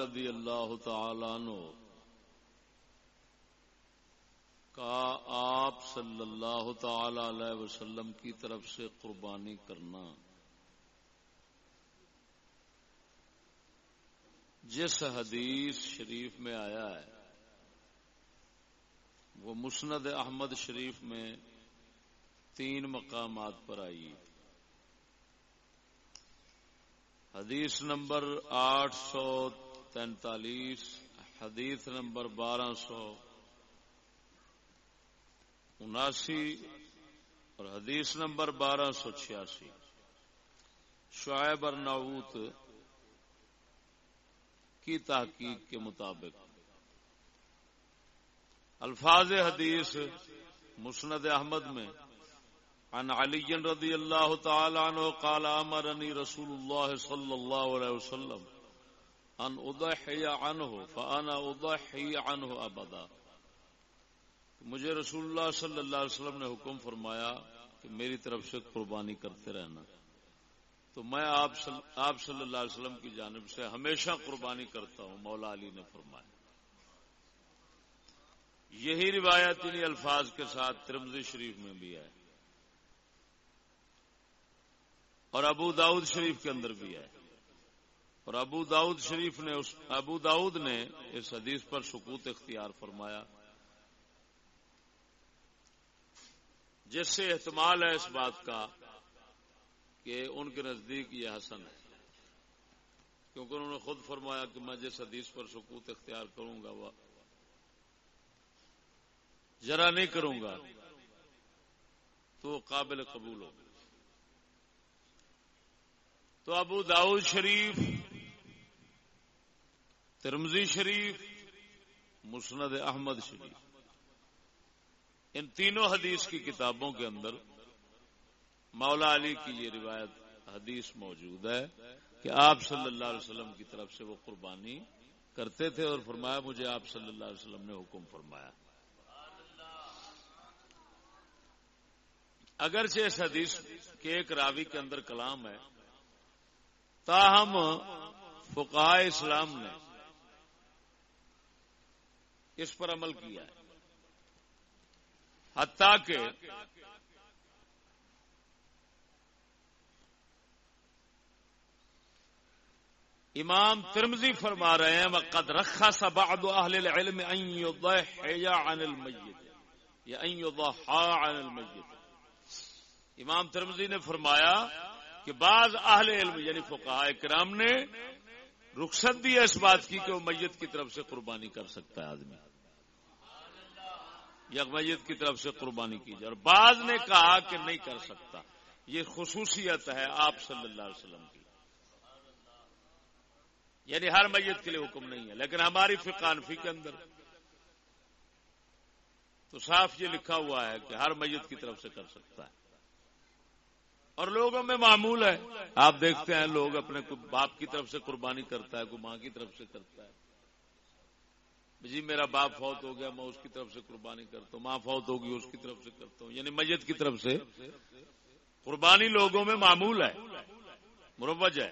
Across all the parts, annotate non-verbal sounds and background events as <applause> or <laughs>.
رضی اللہ تعالی عنہ، کا آپ صلی اللہ تعالی علیہ وسلم کی طرف سے قربانی کرنا۔ جس حدیث شریف میں آیا ہے، وہ مسند احمد شریف میں تین مقامات پر آئی۔ حدیث نمبر آٹھ سو تینتالیس، حدیث نمبر بارہ سو اناسی اور حدیث نمبر بارہ سو چھیاسی۔ شعیب ناوت کی تحقیق کے مطابق۔ الفاظ حدیث مسند احمد میں، عن علی رضی اللہ تعالی عنہ قال امرنی رسول اللہ صلی اللہ علیہ وسلم۔ ان اضحی عنہ فانا اضحی عنہ ابدا مجھے رسول اللہ صلی اللہ علیہ وسلم نے حکم فرمایا کہ میری طرف سے قربانی کرتے رہنا۔ تو میں آپ صلی اللہ علیہ وسلم کی جانب سے ہمیشہ قربانی کرتا ہوں، مولا علی نے فرمایا۔ یہی روایت انہیں الفاظ کے ساتھ ترمزی شریف میں بھی ہے۔ اور ابو داؤد شریف کے اندر بھی ہے۔ اور ابو داؤد شریف نے اس ابو داؤد نے اس حدیث پر سکوت اختیار فرمایا۔ جس سے احتمال ہے اس بات کا کہ ان کے نزدیک یہ حسن ہے۔ کیونکہ انہوں نے خود فرمایا کہ میں جس حدیث پر سکوت اختیار کروں گا وہ ذرا نہیں کروں گا تو قابل قبول ہوگا۔ تو ابو داؤد شریف ترمزی شریف، مسند احمد شریف۔ ان تینوں حدیث کی کتابوں کے اندر مولا علی کی یہ روایت حدیث موجود ہے کہ آپ صلی اللہ علیہ وسلم کی طرف سے وہ قربانی کرتے تھے اور فرمایا، مجھے آپ صلی اللہ علیہ وسلم نے حکم فرمایا۔ اگرچہ اس حدیث کے ایک راوی کے اندر کلام ہے، تاہم فقہ اسلام نے اس پر عمل کیا ہے۔ حتیٰ کہ امام ترمزی فرما رہے ہیں، وقد رکھا سا بعض اہل العلم ان يضحي عن الميت۔ یا ان يضحى عن الميت۔ امام ترمزی نے فرمایا کہ بعض اہل علم یعنی فقہ کرام نے رخصت دی ہے اس بات کی کہ وہ میت کی طرف سے قربانی کر سکتا ہے آدمی۔ یغمیت کی طرف سے قربانی کی جائے اور بعض نے کہا کہ نہیں کر سکتا۔ یہ خصوصیت ہے آپ صلی اللہ علیہ وسلم کی۔ یعنی ہر میت کے لیے حکم نہیں ہے، لیکن ہماری فقانفی کے اندر تو صاف یہ لکھا ہوا ہے کہ ہر میت کی طرف سے کر سکتا ہے۔ اور لوگوں میں معمول ہے۔ آپ دیکھتے ہیں لوگ اپنے باپ کی طرف سے قربانی کرتا ہے، کوئی ماں کی طرف سے کرتا ہے۔ جی میرا باپ فوت ہو گیا، میں اس کی طرف سے قربانی کرتا ہوں، ماں فوت ہوگی، اس کی طرف سے کرتا ہوں یعنی میت کی طرف سے۔ قربانی لوگوں میں معمول ہے، مروج ہے۔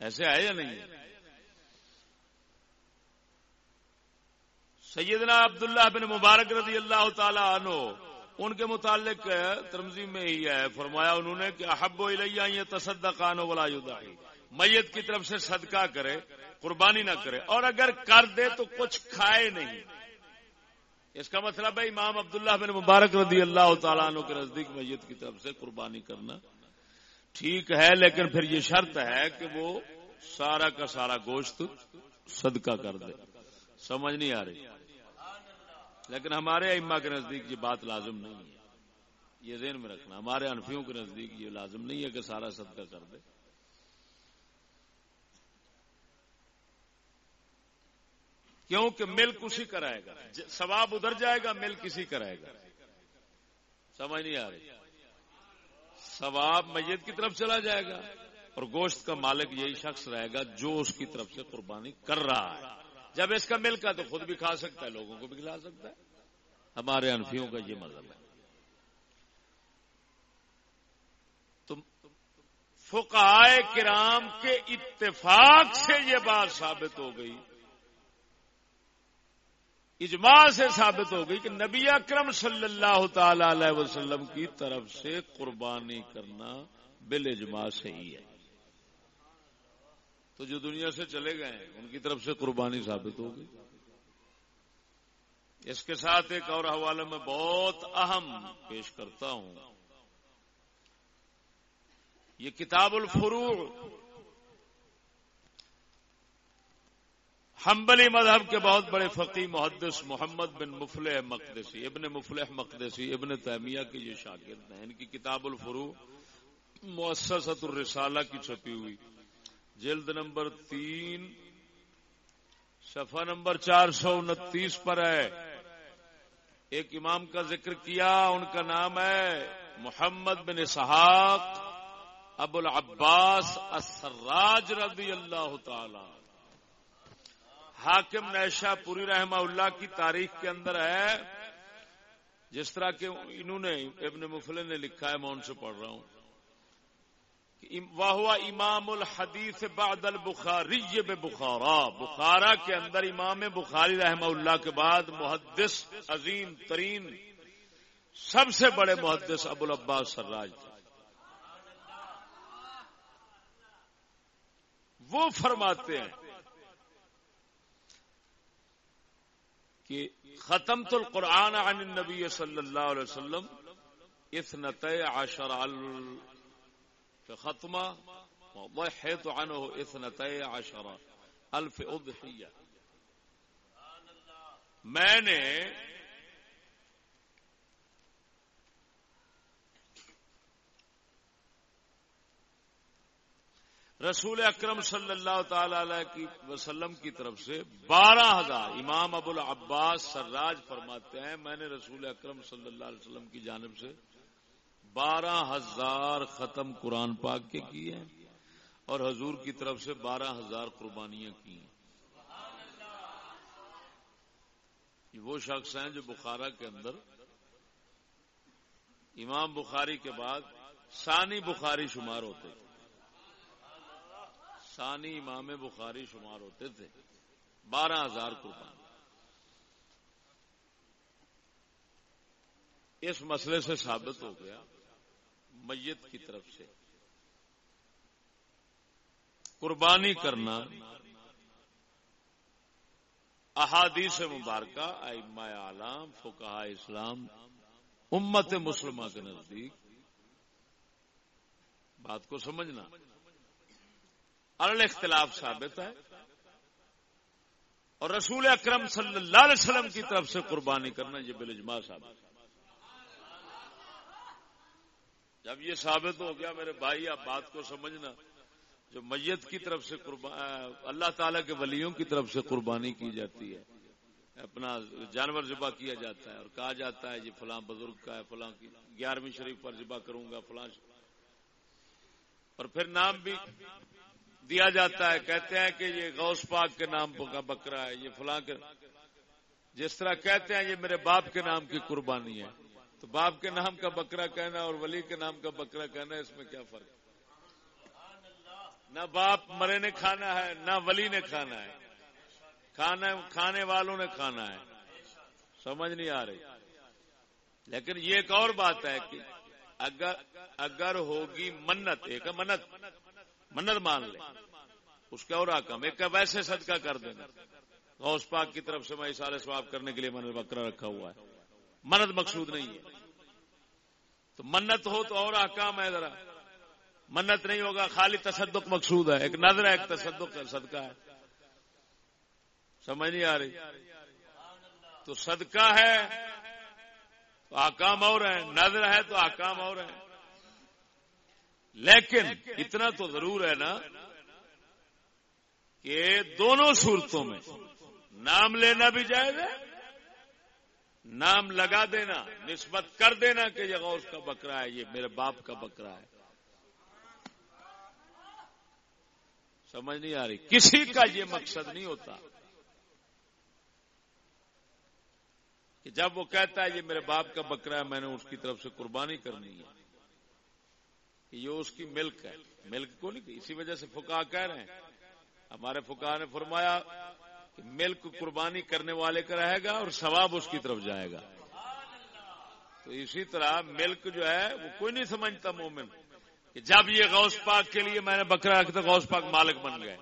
ایسے ہے یا نہیں؟ سیدنا عبداللہ بن مبارک رضی اللہ تعالی عنہ، ان کے متعلق ترمزی میں ہی ہے، فرمایا انہوں نے کہ احب و یہ تصدقان ولا یدعی میت کی طرف سے صدقہ کرے قربانی نہ کرے اور اگر کر دے تو کچھ کھائے نہیں۔ اس کا مطلب ہے امام عبداللہ بن مبارک رضی اللہ تعالیٰ عنہ کے نزدیک میت کی طرف سے قربانی کرنا۔ ٹھیک ہے، لیکن پھر یہ شرط ہے کہ وہ سارا کا سارا گوشت صدقہ کر دے۔ سمجھ نہیں آ رہی۔ لیکن ہمارے اما کے نزدیک یہ بات لازم نہیں ہے۔ یہ ذہن میں رکھنا، ہمارے انفیوں کے نزدیک یہ لازم نہیں ہے کہ سارا صدقہ کر دے۔ کیونکہ ملک اسی کرائے گا۔ ثواب ادھر جائے گا، ملک اسی کرائے گا۔ سمجھ نہیں آ رہی؟ ثواب میت کی طرف چلا جائے گا اور گوشت کا مالک یہی شخص رہے گا جو اس کی طرف سے قربانی کر رہا ہے۔ جب اس کا ملک ہے تو خود بھی کھا سکتا ہے، لوگوں کو بھی کھلا سکتا ہے۔ ہمارے انفیوں کا یہ مذہب ہے۔ تو فقائے کرام کے اتفاق سے یہ بات ثابت ہو گئی۔ اجماع سے ثابت ہو گئی کہ نبی اکرم صلی اللہ تعالی علیہ وسلم کی طرف سے قربانی کرنا بل اجماع سے ہی ہے۔ تو جو دنیا سے چلے گئے ہیں، ان کی طرف سے قربانی ثابت ہو گئی۔ اس کے ساتھ ایک اور حوالے میں بہت اہم پیش کرتا ہوں۔ یہ کتاب الفروع حنبلی مذہب کے بہت بڑے فقی محدث محمد بن مفلح مقدسی، ابن مفلح مقدسی، ابن تیمیہ کے یہ شاگرد ہیں۔ ان کی کتاب الفروع مؤسسۃ الرسالہ کی چھپی ہوئی۔ جلد نمبر تین، صفحہ نمبر چار سو انتیس پر ہے۔ ایک امام کا ذکر کیا، ان کا نام ہے محمد بن اسحاق ابو العباس اسراج رضی اللہ تعالی۔ حاکم نیشا پوری رحمہ اللہ کی تاریخ کے اندر ہے۔ جس طرح کے انہوں نے ابن مفل نے لکھا ہے، میں ان سے پڑھ رہا ہوں۔ وہ امام الحدیث بعد البخاری بخارا۔ بخارا کے اندر امام بخاری رحمہ اللہ کے بعد محدث، عظیم ترین، سب سے بڑے محدث ابو العباس سراج تھے۔ وہ فرماتے ہیں کہ ختم تو القرآن عن النبی صلی اللہ علیہ وسلم اثنت عشر ختمہ وضحیت عنہ اثنت عشر الف اضحیہ۔ میں نے رسول اکرم صلی اللہ تعالی علیہ وسلم کی طرف سے بارہ ہزار امام ابو العباس سراج فرماتے ہیں، میں نے رسول اکرم صلی اللہ علیہ وسلم کی جانب سے بارہ ہزار ختم قرآن پاک کے کیے ہیں اور حضور کی طرف سے بارہ ہزار قربانیاں کی ہیں۔ وہ شخص ہیں جو بخارا کے اندر، امام بخاری کے بعد ثانی بخاری شمار ہوتے تھے ثانی امام بخاری شمار ہوتے تھے۔ بارہ ہزار قربان۔ اس مسئلے سے ثابت ہو گیا، میت کی طرف سے۔ قربانی کرنا احادیث مبارکہ، ائمہ عالم فکہ اسلام، امت مسلمہ کے نزدیک۔ بات کو سمجھنا۔ اختلاف ثابت ہے۔ اور رسول اکرم صلی اللہ علیہ وسلم کی طرف سے قربانی کرنا یہ بلجما ثابت جب یہ ثابت ہو گیا، میرے بھائی، آپ بات کو سمجھنا۔ جو میت کی طرف سے اللہ تعالی کے ولیوں کی طرف سے قربانی کی جاتی ہے۔ اپنا جانور ذبح کیا جاتا ہے اور کہا جاتا ہے، یہ فلاں بزرگ کا ہے، فلاں گیارہویں شریف پر ذبح کروں گا، فلاں اور پھر نام بھی دیا جاتا ہے، کہتے ہیں کہ یہ غوث پاک کے نام کا بکرا ہے، یہ فلاں کے جس طرح کہتے ہیں یہ میرے باپ کے نام کی قربانی ہے۔ تو باپ کے نام کا بکرا کہنا اور ولی کے نام کا بکرا کہنا، اس میں کیا فرق؟ نہ باپ مرے نے کھانا ہے، نہ ولی نے کھانا ہے۔ کھانا کھانے والوں نے کھانا ہے۔ سمجھ نہیں آ رہی۔ لیکن یہ ایک اور بات ہے کہ اگر اگر ہوگی منت، ایک منت۔ منت مان لے۔ اس کا اور آکم ایک کا ویسے صدقہ کر دینا۔ غوث پاک کی طرف سے میں اشارے سواب کرنے کے لیے میں نے بکرا رکھا ہوا ہے۔ منت مقصود نہیں ہے۔ تو منت ہو تو اور آکام ہے ذرا۔ منت نہیں ہوگا، خالی تصدق مقصود ہے۔ ایک نظر ہے، ایک تصدق کا صدقہ ہے۔ سمجھ نہیں آ رہی؟ تو صدقہ ہے، تو آکام اور ہیں۔ نظر ہے تو آکام اور ہیں۔ لیکن اتنا تو ضرور ہے نا کہ دونوں صورتوں میں نام لینا بھی جائز ہے، نام لگا دینا، نسبت کر دینا کہ یہ غوث کا بکرا ہے، یہ میرے باپ کا بکرا ہے۔ سمجھ نہیں آ رہی۔ کسی کا یہ مقصد نہیں ہوتا کہ جب وہ کہتا ہے یہ میرے باپ کا بکرا ہے، میں نے اس کی طرف سے قربانی کرنی ہے۔ یہ اس کی ملک ہے۔ ملک کو نہیں، اسی وجہ سے فکا کہہ رہے ہیں۔ ہمارے فکا نے فرمایا کہ ملک قربانی کرنے والے کا رہے گا اور ثواب اس کی طرف جائے گا۔ تو اسی طرح ملک جو ہے، وہ کوئی نہیں سمجھتا مومن کہ جب یہ غوث پاک کے لیے میں نے بکرا رکھا تو غوث پاک مالک بن گئے۔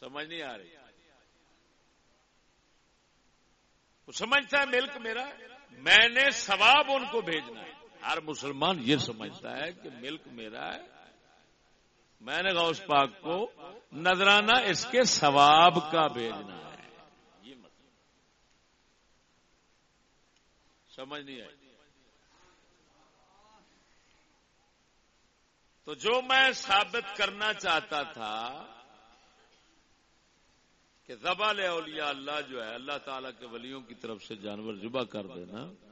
سمجھ نہیں آ رہی۔ وہ سمجھتا ہے ملک میرا، میں نے ثواب ان کو بھیجنا ہے۔ ہر مسلمان یہ سمجھتا ہے کہ ملک میرا ہے۔ میں نے غوث پاک کو نذرانہ اس کے ثواب کا بھیجنا ہے۔ یہ مطلب۔ سمجھ نہیں آئی۔ تو جو میں ثابت کرنا چاہتا تھا کہ زبال اولیاء اللہ جو ہے، اللہ تعالی کے ولیوں کی طرف سے جانور ذبح کر دینا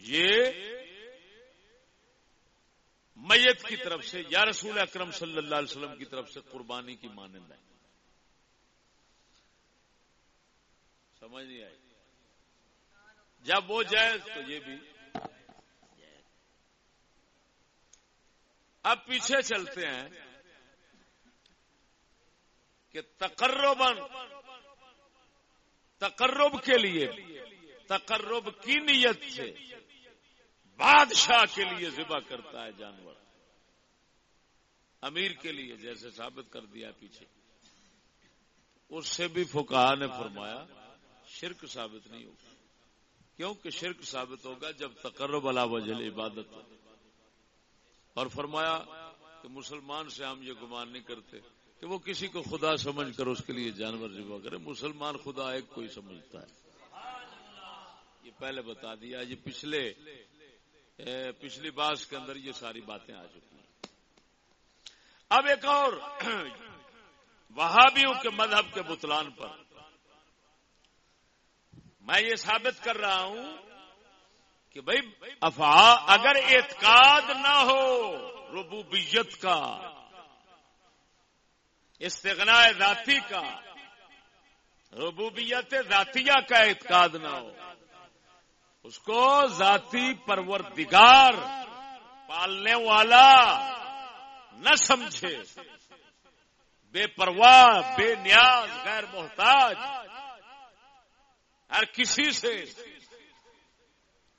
یہ میت کی طرف سے، یا رسول اکرم صلی اللہ علیہ وسلم کی طرف سے قربانی کی مانند ہے۔ سمجھ نہیں آئی؟ جب وہ جائے تو یہ بھی۔ اب پیچھے چلتے ہیں کہ تقرب تقرب کے لیے، تقرب کی نیت سے بادشاہ کے لیے ذبح کرتا ہے جانور۔ امیر کے لیے جیسے ثابت کر دیا پیچھے۔ اس سے بھی فکا نے فرمایا، شرک ثابت نہیں ہوگا۔ کیونکہ شرک ثابت ہوگا جب تقرب علا وجل عبادت ہو۔ اور فرمایا کہ مسلمان سے ہم یہ گمان نہیں کرتے کہ وہ کسی کو خدا سمجھ کر اس کے لیے جانور ذبح کرے۔ مسلمان خدا ایک کوئی سمجھتا ہے۔ یہ پہلے بتا دیا، یہ پچھلے پچھلی باس کے اندر یہ ساری باتیں آ چکی ہیں۔ اب ایک اور، وہابیوں کے مذہب کے بتلان پر۔ میں یہ ثابت کر رہا ہوں کہ بھائی افا اگر اعتقاد نہ ہو ربوبیت کا استغنا ذاتی کا، ربوبیت ذاتیہ کا اعتقاد نہ ہو اس کو ذاتی پروردگار پالنے والا نہ سمجھے۔ بے پرواہ، بے نیاز، غیر محتاج۔ ہر کسی سے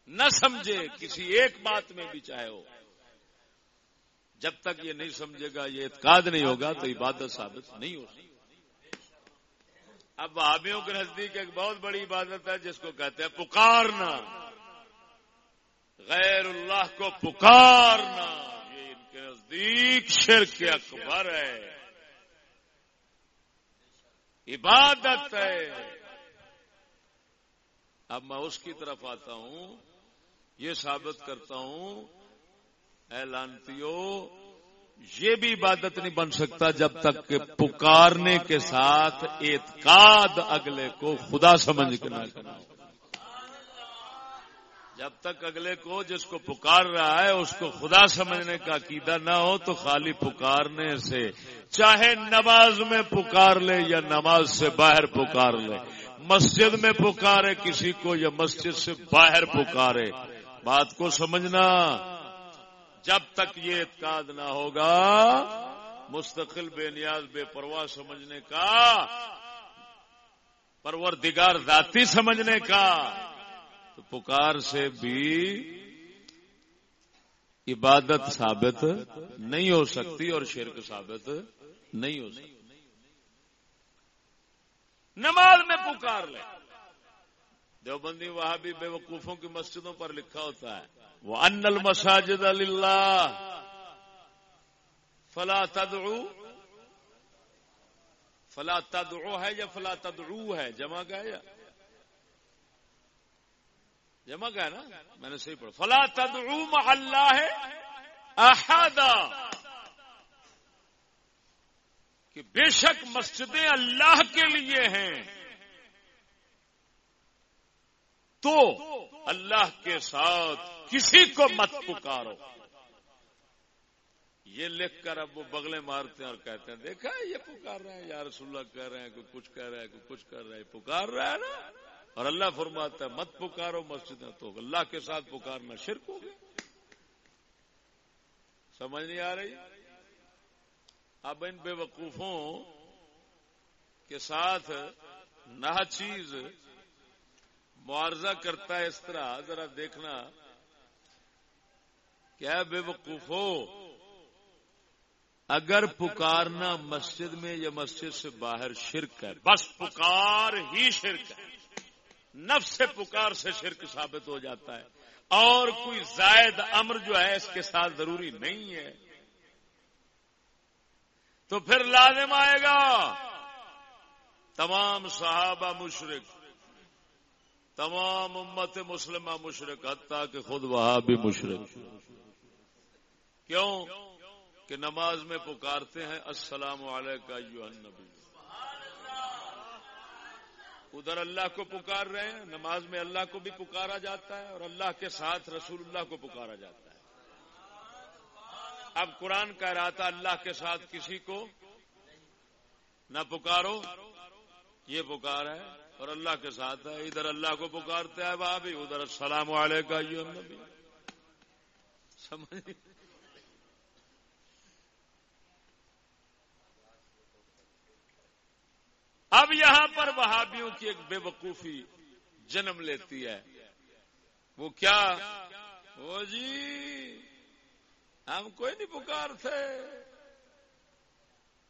نہ سمجھے کسی ایک بات میں بھی چاہے ہو۔ جب تک یہ نہیں سمجھے گا، یہ اعتقاد نہیں ہوگا تو عبادت ثابت نہیں ہو اب بھابھیوں کے نزدیک ایک بہت بڑی عبادت ہے، جس کو کہتے ہیں پکارنا۔ غیر اللہ کو پکارنا۔ یہ ان کے نزدیک شرک اکبر ہے۔ عبادت ہے۔ اب میں اس کی طرف آتا ہوں، یہ ثابت کرتا ہوں اعلانتیو یہ بھی عبادت نہیں بن سکتا جب تک کہ پکارنے کے ساتھ اعتقاد اگلے کو خدا سمجھ کے نہ کرنا جب تک اگلے کو جس کو پکار رہا ہے اس کو خدا سمجھنے کا عقیدہ نہ ہو تو خالی پکارنے سے، چاہے نماز میں پکار لے یا نماز سے باہر پکار لے، مسجد میں پکارے کسی کو یا مسجد سے باہر پکارے، بات کو سمجھنا۔ جب تک یہ اعتقاد نہ ہوگا، مستقل بے نیاز، بے پرواہ سمجھنے کا، پروردگار ذاتی سمجھنے کا، تو پکار سے بھی عبادت ثابت نہیں ہو سکتی اور شرک ثابت نہیں ہو سکتی۔ نماز میں پکار لے۔ دیوبندی وہاں بھی بے وقوفوں کی مسجدوں پر لکھا ہوتا ہے۔ وہ ان المساجد اللہ فلا تدعو فلا تدعو ہے یا فلا تدعو ہے؟ جمع کا یا؟ جمع کا ہے نا؟ میں نے صحیح پڑھا۔ فلا تدعو مع اللہ ہے احدا کہ بے شک مسجدیں اللہ کے لیے ہیں۔ تو اللہ کے ساتھ کسی کو مت پکارو۔ یہ لکھ کر اب وہ بغلے مارتے ہیں اور کہتے ہیں، دیکھا، یہ پکار رہے ہیں، یا رسول اللہ کہہ رہے ہیں، کوئی کچھ کہہ رہا ہے، کوئی کچھ کر رہا ہے پکار رہا ہے نا۔ اور اللہ فرماتا ہے، مت پکارو مسجد تو اللہ کے ساتھ پکارنا شرک ہو گیا۔ سمجھ نہیں آ رہی؟ اب ان بے وقوفوں کے ساتھ نہ چیز معارضہ کرتا ہے اس طرح، ذرا دیکھنا۔ کیا بے وقوف ہو اگر پکارنا مسجد میں یا مسجد سے باہر شرک ہے، بس پکار ہی شرک ہے۔ نفس سے پکار سے شرک ثابت ہو جاتا ہے۔ اور کوئی زائد امر جو ہے، اس کے ساتھ ضروری نہیں ہے۔ تو پھر لازم آئے گا۔ تمام صحابہ مشرق تمام امت مسلمہ مشرق، حتیٰ کہ خود وہاں بھی مشرق۔ کیوں؟ کہ نماز میں پکارتے ہیں، السلام علیکم نبی ادھر اللہ کو پکار رہے ہیں، نماز میں اللہ کو بھی پکارا جاتا ہے اور اللہ کے ساتھ رسول اللہ کو پکارا جاتا ہے۔ اب قرآن کا ارادہ اللہ کے ساتھ کسی کو نہ پکارو، یہ پکار ہے اور اللہ کے ساتھ ہے، ادھر اللہ کو پکارتے ہیں بھابھی ادھر السلام علیکم نبی سمجھ۔ اب یہاں پر وہابیوں کی ایک بے وقوفی جنم لیتی ہے۔ وہ کیا؟ وہ جی ہم کوئی نہیں پکار تھے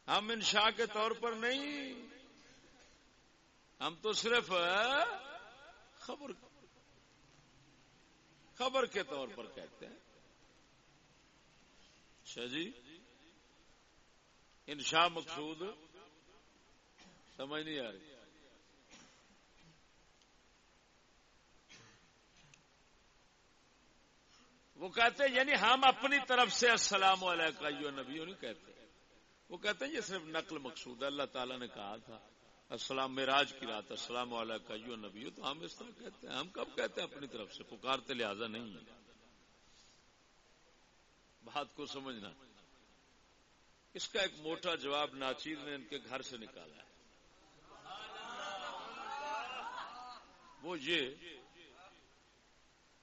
ہم انشاء کے طور پر نہیں۔ ہم تو صرف خبر خبر کے طور پر کہتے ہیں۔ اچھا جی انشاء مقصود سمجھ نہیں آ رہی۔ وہ کہتے ہیں یعنی ہم اپنی طرف سے السلام علیکم نبی نہیں کہتے۔ وہ کہتے ہیں، یہ صرف نقل مقصود ہے۔ اللہ تعالیٰ نے کہا تھا۔ السلام میراج کی رات السلام علیکم نبی تو ہم اس طرح کہتے ہیں، ہم کب کہتے ہیں اپنی طرف سے؟ پکارتے لہذا نہیں ہے۔ بات کو سمجھنا۔ اس کا ایک موٹا جواب ناچیر نے ان کے گھر سے نکالا ہے۔ وہ یہ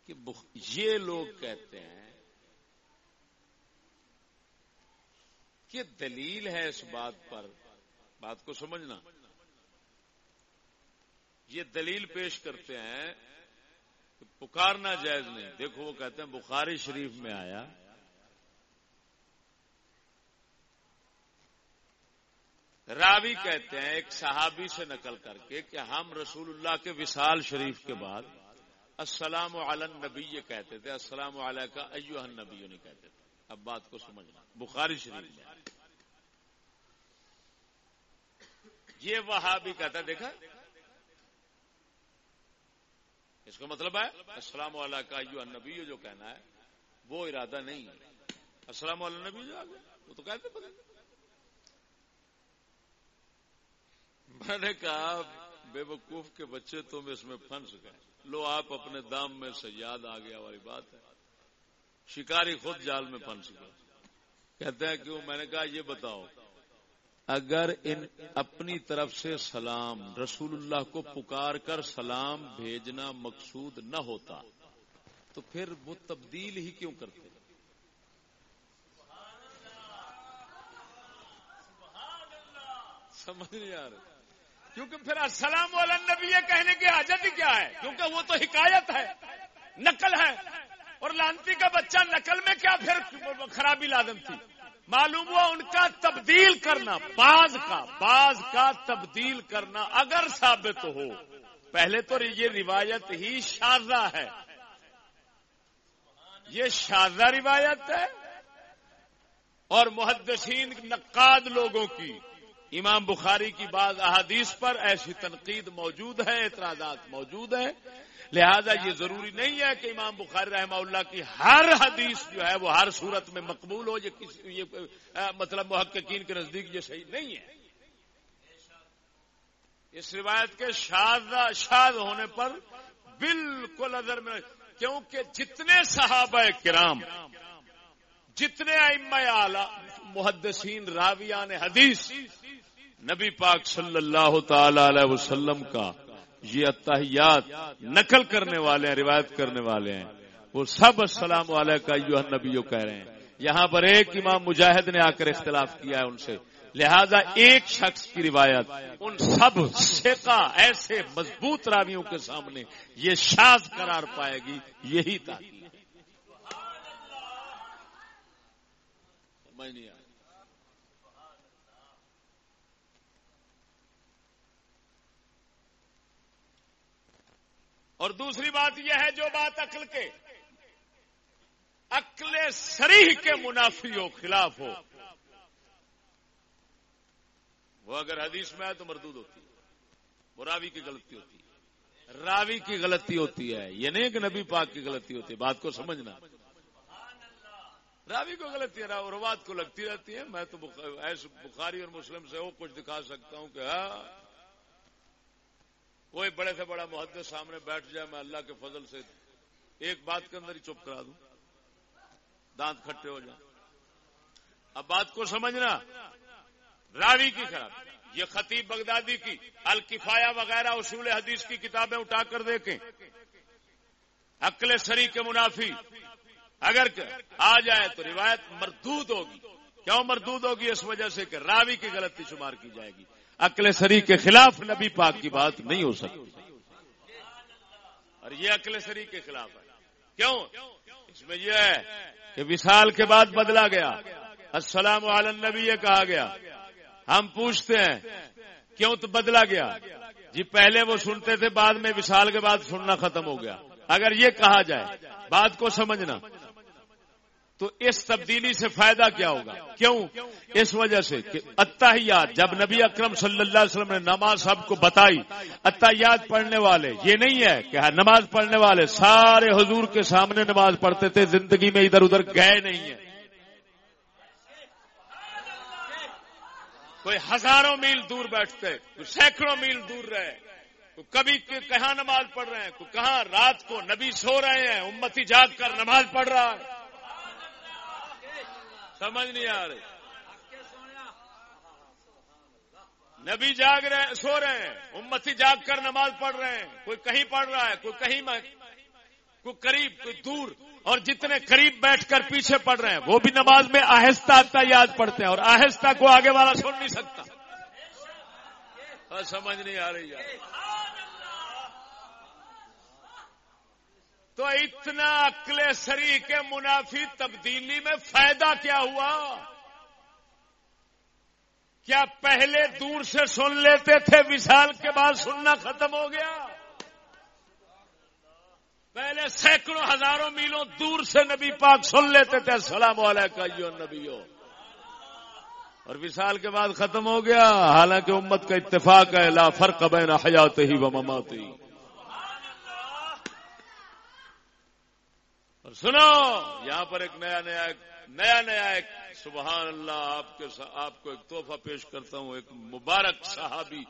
کہ یہ لوگ کہتے ہیں کہ دلیل ہے اس بات پر۔ بات کو سمجھنا۔ یہ دلیل پیش کرتے ہیں کہ پکارنا جائز نہیں۔ دیکھو وہ کہتے ہیں، بخاری شریف میں آیا۔ راوی کہتے ہیں، ایک صحابی سے نقل کر کے کہ ہم رسول اللہ کے وصال شریف کے بعد السلام علن نبی یہ کہتے تھے۔ السلام علیہ کا ایو نبی نہیں کہتے تھے۔ اب بات کو سمجھنا۔ بخاری شریف میں۔ یہ وہاں بھی کہتا دیکھا اس کا مطلب ہے السلام علیہ کا ایو جو کہنا ہے، وہ ارادہ نہیں۔ ہے السلام علیہ نبی جو آگے، وہ تو کہتے پتہ۔ میں نے کہا بے وقوف کے بچے تم اس میں پھنس گئے۔ لو آپ اپنے دام میں سے یاد آ گیا، والی بات ہے۔ شکاری خود جال میں پھنس گئے۔ کہتے ہیں، کیوں؟ میں نے کہا، یہ بتاؤ۔ اگر ان اپنی طرف سے سلام، رسول اللہ کو پکار کر سلام بھیجنا مقصود نہ ہوتا، تو پھر وہ تبدیل ہی کیوں کرتے؟ سمجھ نہیں آ رہا۔ کیونکہ پھر السلام نبی یہ کہنے کی حاجت ہی کیا ہے؟ کیونکہ وہ تو حکایت ہے، نقل ہے، اور لانتی کا بچہ نقل میں کیا پھر خرابی لازم تھی؟ معلوم ہوا ان کا تبدیل کرنا بعض کا بعض کا تبدیل کرنا اگر ثابت ہو۔ پہلے تو یہ روایت ہی شازہ ہے۔ یہ شازہ روایت ہے اور محدثین نقاد لوگوں کی۔ امام بخاری کی بعض احادیث پر ایسی تنقید موجود ہے، اعتراضات موجود ہیں۔ لہذا یہ ضروری نہیں ہے کہ امام بخاری رحمہ اللہ کی ہر حدیث جو ہے وہ ہر صورت میں مقبول ہو، یہ کسی یہ مطلب محققین کے نزدیک یہ صحیح نہیں ہے۔ اس روایت کے شاد شاد ہونے پر بالکل نظر میں کیونکہ جتنے صحابہ کرام، جتنے اعلی محدثین راویان حدیث نبی پاک صلی اللہ تعالی علیہ وسلم کا یہ اتحیات نقل کرنے والے ہیں، روایت کرنے والے ہیں۔ وہ سب السلام علیہ کا یو نبیو کہہ رہے ہیں۔ یہاں پر ایک امام مجاہد نے آ کر اختلاف کیا ہے ان سے۔ لہذا ایک شخص کی روایت، ان سب سیکا ایسے مضبوط راویوں کے سامنے یہ شاز قرار پائے گی، یہی تھا اور دوسری بات یہ ہے جو بات عقل کے عقل سریح کے منافی ہو خلاف ہو، وہ اگر حدیث میں آئے تو مردود ہوتی ہے، وہ راوی کی غلطی ہوتی ہے۔ راوی کی غلطی ہوتی ہے، یہ نہیں کہ نبی پاک کی غلطی ہوتی ہے، بات کو سمجھنا۔ راوی کو غلطی ہے روات کو لگتی رہتی ہے۔ میں تو بخاری اور مسلم سے وہ کچھ دکھا سکتا ہوں کہ ہاں کوئی بڑے سے بڑا محدث سامنے بیٹھ جائے، میں اللہ کے فضل سے ایک بات کے اندر ہی چپ کرا دوں۔ دانت کھٹے ہو جائیں اب بات کو سمجھنا، راوی کی خراب۔ یہ خطیب بغدادی کی الکفایا وغیرہ اصول حدیث کی کتابیں اٹھا کر دیکھیں۔ عقل سری کے منافی۔ اگر آ جائے تو روایت مردود ہوگی۔ کیوں مردود ہوگی؟ اس وجہ سے کہ راوی کی غلطی شمار کی جائے گی۔ عقل سری کے خلاف نبی پاک کی بات نہیں ہو سکتی۔ اور یہ عقل سری کے خلاف ہے۔ کیوں؟ اس میں یہ ہے کہ وشال کے بعد بدلا گیا۔ السلام عالم نبی یہ کہا گیا۔ ہم پوچھتے ہیں، کیوں تو بدلا گیا؟ جی پہلے وہ سنتے تھے، بعد میں وشال کے بعد سننا ختم ہو گیا۔ اگر یہ کہا جائے، بات کو سمجھنا۔ تو اس تبدیلی سے فائدہ کیا ہوگا؟ کیوں؟ اس وجہ سے کہ اتحیات جب نبی اکرم صلی اللہ علیہ وسلم نے نماز سب کو بتائی اتحیات پڑھنے والے، یہ نہیں ہے کہ نماز پڑھنے والے سارے حضور کے سامنے نماز پڑھتے تھے، زندگی میں ادھر ادھر گئے نہیں ہیں۔ کوئی ہزاروں میل دور بیٹھتے، کوئی سینکڑوں میل دور رہے، کوئی کبھی کہاں نماز پڑھ رہے ہیں، کوئی کہاں رات کو نبی سو رہے ہیں، امتی جاگ کر نماز پڑھ رہا ہے۔ سمجھ نہیں آ رہی۔ نبی جاگ رہے سو رہے ہیں۔ امتی جاگ کر نماز پڑھ رہے ہیں۔ کوئی کہیں پڑھ رہا ہے کوئی کہیں کوئی قریب کوئی دور۔ اور جتنے قریب بیٹھ کر پیچھے پڑھ رہے ہیں وہ بھی نماز میں آہستہ آہستہ یاد پڑھتے ہیں اور آہستہ کو آگے والا سن نہیں سکتا۔ سمجھ نہیں آ رہی ہے تو اتنا عقل سری کے منافی تبدیلی میں فائدہ کیا ہوا؟ کیا پہلے دور سے سن لیتے تھے وشال کے بعد سننا ختم ہو گیا؟ پہلے سینکڑوں ہزاروں میلوں دور سے نبی پاک سن لیتے تھے، السلام علیکم نبی اور وشال کے بعد ختم ہو گیا، حالانکہ امت کا اتفاق ہے، لا فرق بین حیات ہی و مماتی۔ اور سنو، یہاں پر ایک نیا نیا ایک نیا نیا ایک سبحان اللہ، آپ کے آپ کو ایک تحفہ پیش کرتا ہوں، ایک مبارک صحابی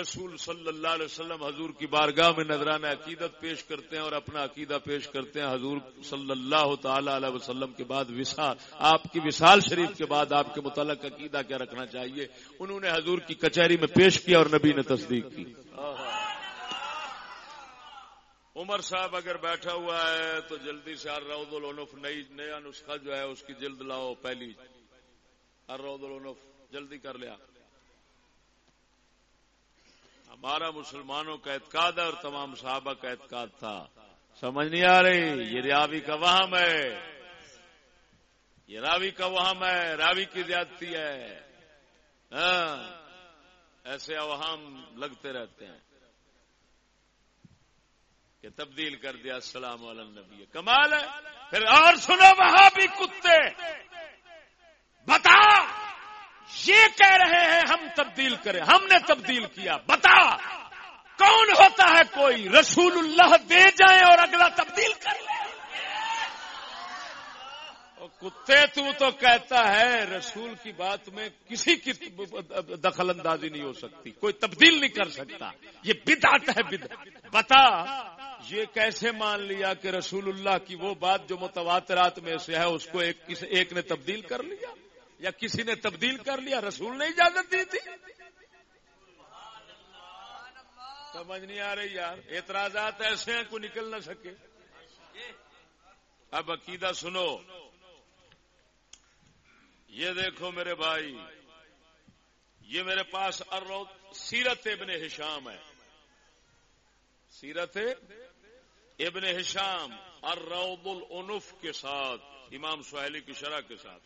رسول صلی اللہ علیہ وسلم حضور کی بارگاہ میں نظرانہ عقیدت پیش کرتے ہیں اور اپنا عقیدہ پیش کرتے ہیں۔ حضور صلی اللہ تعالی علیہ وسلم کے بعد وشال آپ کی وشال شریف کے بعد آپ کے متعلق عقیدہ کیا رکھنا چاہیے؟ انہوں نے حضور کی کچہری میں پیش کیا اور نبی نے تصدیق کی۔ عمر صاحب اگر بیٹھا ہوا ہے تو جلدی سے ارود العنف نئی نیا نسخہ جو ہے اس کی جلد لاؤ، پہلی۔ ارود العنف، جلدی کر لیا۔ ہمارا مسلمانوں کا اعتقاد ہے اور تمام صحابہ کا اعتقاد تھا۔ سمجھ نہیں آ رہی؟ یہ راوی کا وہم ہے۔ یہ راوی کا وہم ہے۔ راوی کی زیادتی ہے۔ ہاں۔ ایسے اوہام لگتے رہتے ہیں۔ کہ تبدیل کر دیا، السلام علیہ نبی کمال ہے۔ پھر اور سنو وہاں بھی کتے۔ بتا، یہ کہہ رہے ہیں ہم تبدیل کریں۔ ہم نے تبدیل کیا۔ بتا، کون ہوتا ہے کوئی؟ رسول اللہ دے جائیں اور اگلا تبدیل کر لے۔ کتے، تو تو کہتا ہے رسول کی بات میں کسی کی دخل اندازی نہیں ہو سکتی۔ کوئی تبدیل نہیں کر سکتا۔ یہ بدعت ہے، بدعت۔ بتا یہ کیسے مان لیا کہ رسول اللہ کی وہ بات جو متواترات میں سے ہے اس کو ایک, ایک نے تبدیل کر لیا یا کسی نے تبدیل کر لیا؟ رسول نے اجازت دی تھی۔ سمجھ نہیں آ رہی یار۔ اعتراضات ایسے ہیں کوئی نکل نہ سکے۔ اب عقیدہ سنو۔ یہ دیکھو میرے بھائی یہ میرے پاس ارو سیرت ابن ہشام ہے۔ سیرت ابن ہشام الروض العنف کے ساتھ، امام سہیلی کی شرح کے ساتھ۔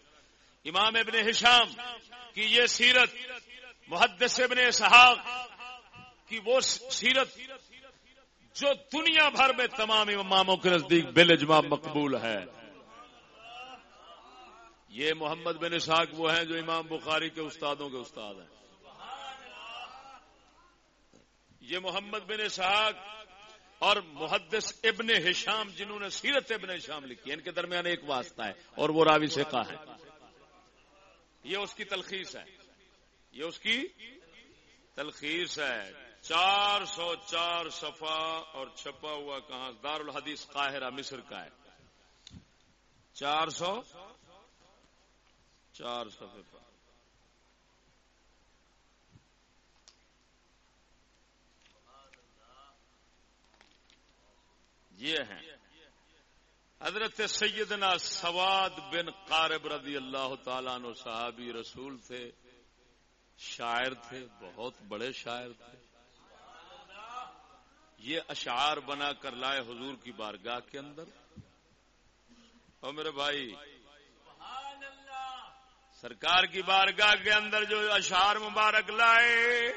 امام ابن ہشام کی یہ سیرت، محدث ابن اسحاق کی وہ سیرت جو دنیا بھر میں تمام اماموں کے نزدیک بل اجماع مقبول ہے۔ یہ محمد بن اسحاق وہ ہیں جو امام بخاری کے استادوں کے استاد ہیں۔ یہ محمد بن اسحاق اور محدث ابن ہشام جنہوں نے سیرت ابن ہشام لکھی ان کے درمیان ایک واسطہ ہے اور وہ راوی سے کا ہے۔ یہ اس کی تلخیص ہے۔ یہ اس کی تلخیص ہے۔ چار سو چار صفا اور چھپا ہوا کہاں؟ دار الحدیث قاہرہ، مصر کا ہے۔ چار سو چار صفحے پر یہ ہیں۔ حضرت سیدنا سواد بن قارب رضی اللہ تعالیٰ عنہ صحابی رسول تھے، شاعر تھے، بہت بڑے شاعر تھے۔ یہ اشعار بنا کر لائے حضور کی بارگاہ کے اندر۔ اور میرے بھائی، سرکار کی بارگاہ کے اندر جو اشعار مبارک لائے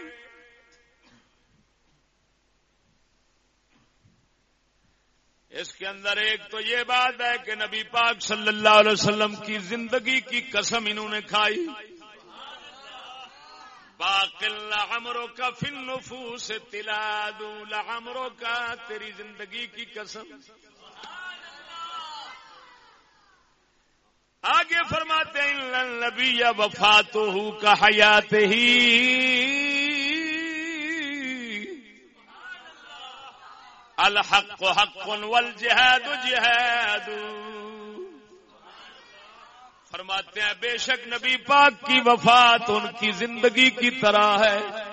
اس کے اندر ایک تو یہ بات ہے کہ نبی پاک صلی اللہ علیہ وسلم کی زندگی کی قسم انہوں نے کھائی۔ باقل ہمروں کا فن نفوس تلا دوں لمروں کا تیری زندگی کی قسم۔ آگے فرماتے ہیں نبی یا وفات ہو کا حیات ہی الحق حق والجہاد جہاد. فرماتے ہیں، بے شک نبی پاک کی وفات ان کی زندگی کی طرح ہے۔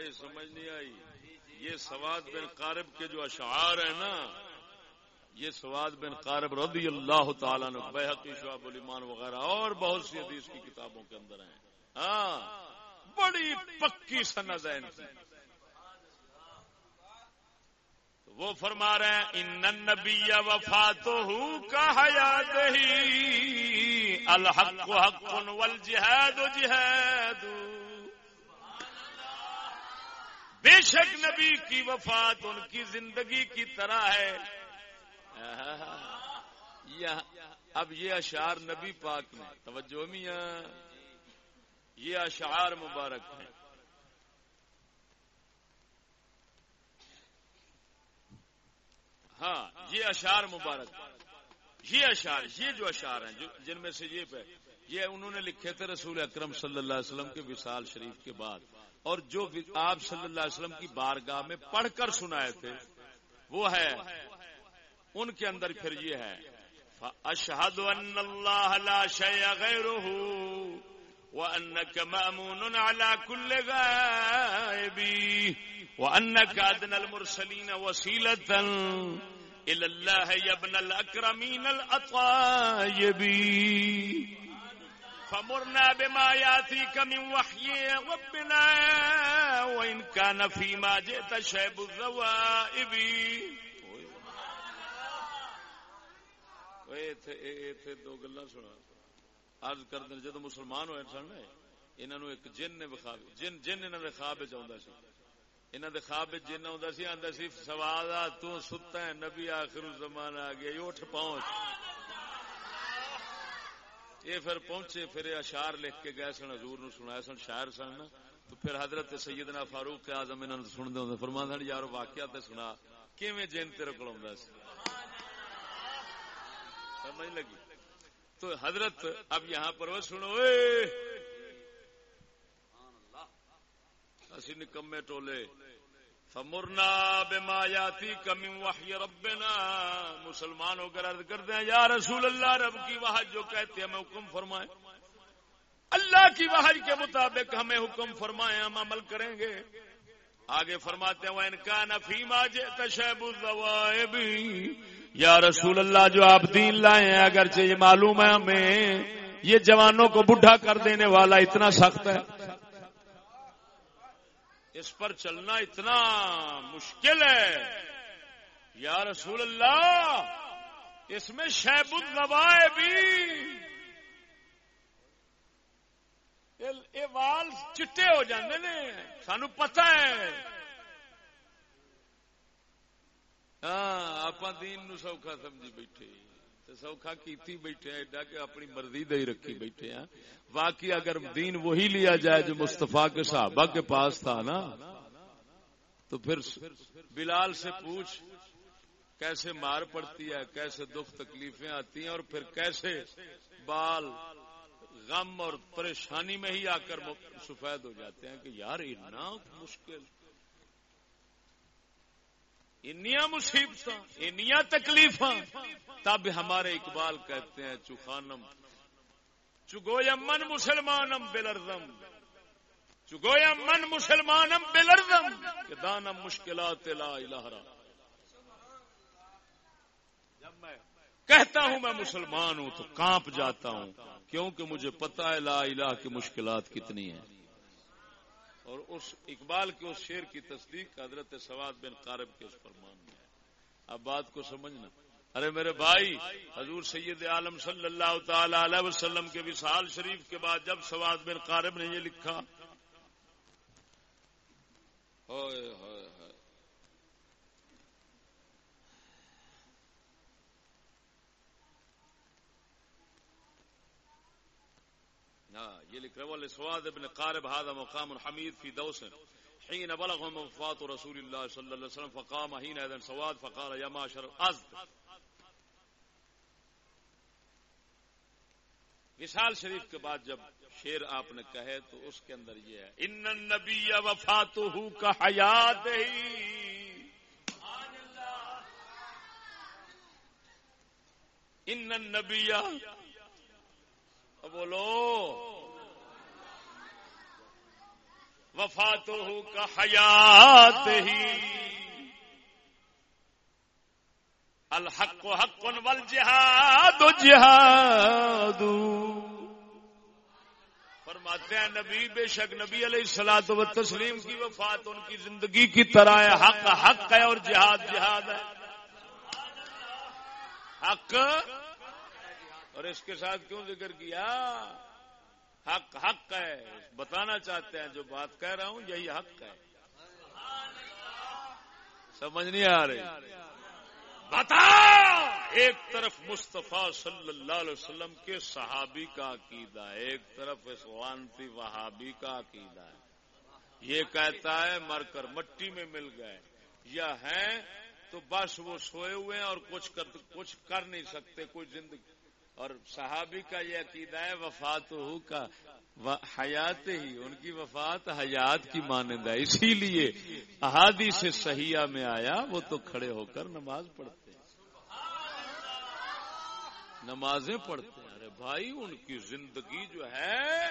بھائی سمجھ نہیں آئی۔ یہ سواد بن قارب کے جو اشعار ہیں نا، یہ سواد بن قارب رضی اللہ تعالیٰ نے بحقی شعب المان وغیرہ، اور بہت سی حدیث کی کتابوں کے اندر ہیں۔ ہاں بڑی پکی سند ہے ان کی۔ وہ فرما رہے ہیں، ان نبی وفات ہوں کا حیات ہی، الحق حق والجہاد جہاد۔ بے شک نبی کی وفات ان کی زندگی کی طرح ہے۔ اب یہ اشعار نبی پاک میں توجہ میاں، یہ اشعار مبارک ہیں۔ ہاں یہ اشعار مبارک۔ یہ اشعار، یہ جو اشعار ہیں جن میں سے یہ پہ، یہ انہوں نے لکھے تھے رسول اکرم صلی اللہ علیہ وسلم کے وصال شریف کے بعد۔ اور جو آپ صلی اللہ علیہ وسلم کی بارگاہ میں پڑھ کر سنائے تھے، وہ ہے، ان کے اندر پھر یہ ہے اشہد ان اللہ لا شیء غیرہ وانک مامون علی کل غائب وانک ادنى المرسلین وسیلۃ الى اللہ ابن الاکرمین الاطیبین فمرنا بما ياتيك من وحي ربنا، وإن كان فيما جئت شيب الذوائب. دو گلا سنا ارض کر دیں جدو مسلمان ہوئے سن انہوں ایک جن نے بخاب جن جن انہوں نے خواب چاہتا سی۔ انہوں نے خواب جن آتا سی آتا سی سوال تو ستا ہے نبی آخر زمان آ گیا اٹھ پہنچ۔ یہ پھر پہنچے، پھر اشار لکھ کے گئے سن، حضور نو سنایا سن، شاعر سن تو پھر حضرت سیدنا فاروق اعظم انہوں نے سن دے فرما سن یار واقعہ تے سنا، کیویں جن تیرے کول ہوندا سی؟ سمجھ لگی؟ تو حضرت، اب یہاں پر وہ سنو، اے! اسی نکمے ٹولے۔ فمرنا بما یاتی کمی وحی ربنا۔ مسلمان ہو کر عرض کرتے ہیں، یا رسول اللہ، رب کی وحج جو کہتے ہیں، ہمیں حکم فرمائے۔ اللہ کی وحج کے مطابق ہمیں حکم فرمائے، ہم عمل کریں گے۔ آگے فرماتے ہیں وہ ان کا نفیم تشب یا رسول اللہ، جو آپ دین لائے ہیں، اگرچہ یہ معلوم ہے ہمیں، یہ جوانوں کو بڈھا کر دینے والا اتنا سخت ہے۔ اس پر چلنا اتنا مشکل ہے۔ یا رسول اللہ، اس میں شیب النوائے بھی۔ یہ وال چٹے ہو جاندے نے۔ سانو پتہ ہے۔ ہاں آپ دین نو سوکھا سمجھی بیٹھے۔ سوکھا کیتی بیٹھے ایڈا کہ اپنی مرضی دے رکھی بیٹھے ہیں۔ واقعی اگر دین وہی لیا جائے جو مستفا کے صحابہ کے پاس تھا نا، تو پھر بلال سے پوچھ، کیسے مار پڑتی ہے، کیسے دکھ تکلیفیں آتی ہیں، اور پھر کیسے بال غم اور پریشانی میں ہی آ کر سفید ہو جاتے ہیں کہ یار، اتنا مشکل۔ انیا مصیبت انیا تکلیف تب ہمارے اقبال کہتے ہیں چوخانم چگویا من مسلمانم بلرزم چگویا من مسلمانم بلرزم کہ دانم مشکلات لا الہ را۔ جب میں کہتا ہوں میں مسلمان ہوں تو کانپ جاتا ہوں، کیونکہ مجھے پتا ہے لا الہ کی مشکلات کتنی ہیں۔ اور اس اقبال کے اس شیر کی تصدیق حضرت سواد بن قارب کے اس فرمان میں ہے۔ اب بات کو سمجھنا۔ ارے میرے بھائی، حضور سید عالم صلی اللہ تعالی علیہ وسلم کے وصال شریف کے بعد جب سواد بن قارب نے یہ لکھا۔ ہوئے ہوئے۔ ہاں، یہ لکھ رہے سواد ابن قارب هذا مقام حمید فی دوس حين بلغهم وفات رسول الله صلى الله عليه وسلم فقام حين اذن سواد فقال يا معشر ازد وصال شریف کے بعد جب شیر آپ نے کہے تو اس کے اندر یہ ہے ان النبی وفاتہ کا حیات ہی ان النبی بولو. وفات ہو کا حیات ہی. الحق حق ول جہاد. جہاد فرماتے ہیں نبی، بے شک نبی علیہ السلاط و تسلیم کی وفات ان کی زندگی کی طرح ہے. حق حق ہے اور جہاد جہاد ہے. حق اور اس کے ساتھ کیوں ذکر کیا؟ حق حق ہے۔ بتانا چاہتے ہیں، جو بات کہہ رہا ہوں، یہی حق ہے۔ سمجھ نہیں آ رہی۔ بتا! ایک طرف مصطفیٰ صلی اللہ علیہ وسلم کے صحابی کا عقیدہ ہے، ایک طرف اسوانتی وہابی کا عقیدہ ہے۔ یہ کہتا ہے، مر کر مٹی میں مل گئے۔ یا ہیں تو بس وہ سوئے ہوئے ہیں اور کچھ کر کچھ کر نہیں سکتے، کوئی زندگی اور صحابی کا یہ عقیدہ ہے وفات ہو کا حیات ہی، ان کی وفات حیات کی مانند ہے۔ اسی لیے احادی سے سہیا میں آیا، وہ تو کھڑے ہو کر نماز پڑھتے ہیں۔ نمازیں پڑھتے ہیں۔ ارے بھائی، ان کی زندگی جو ہے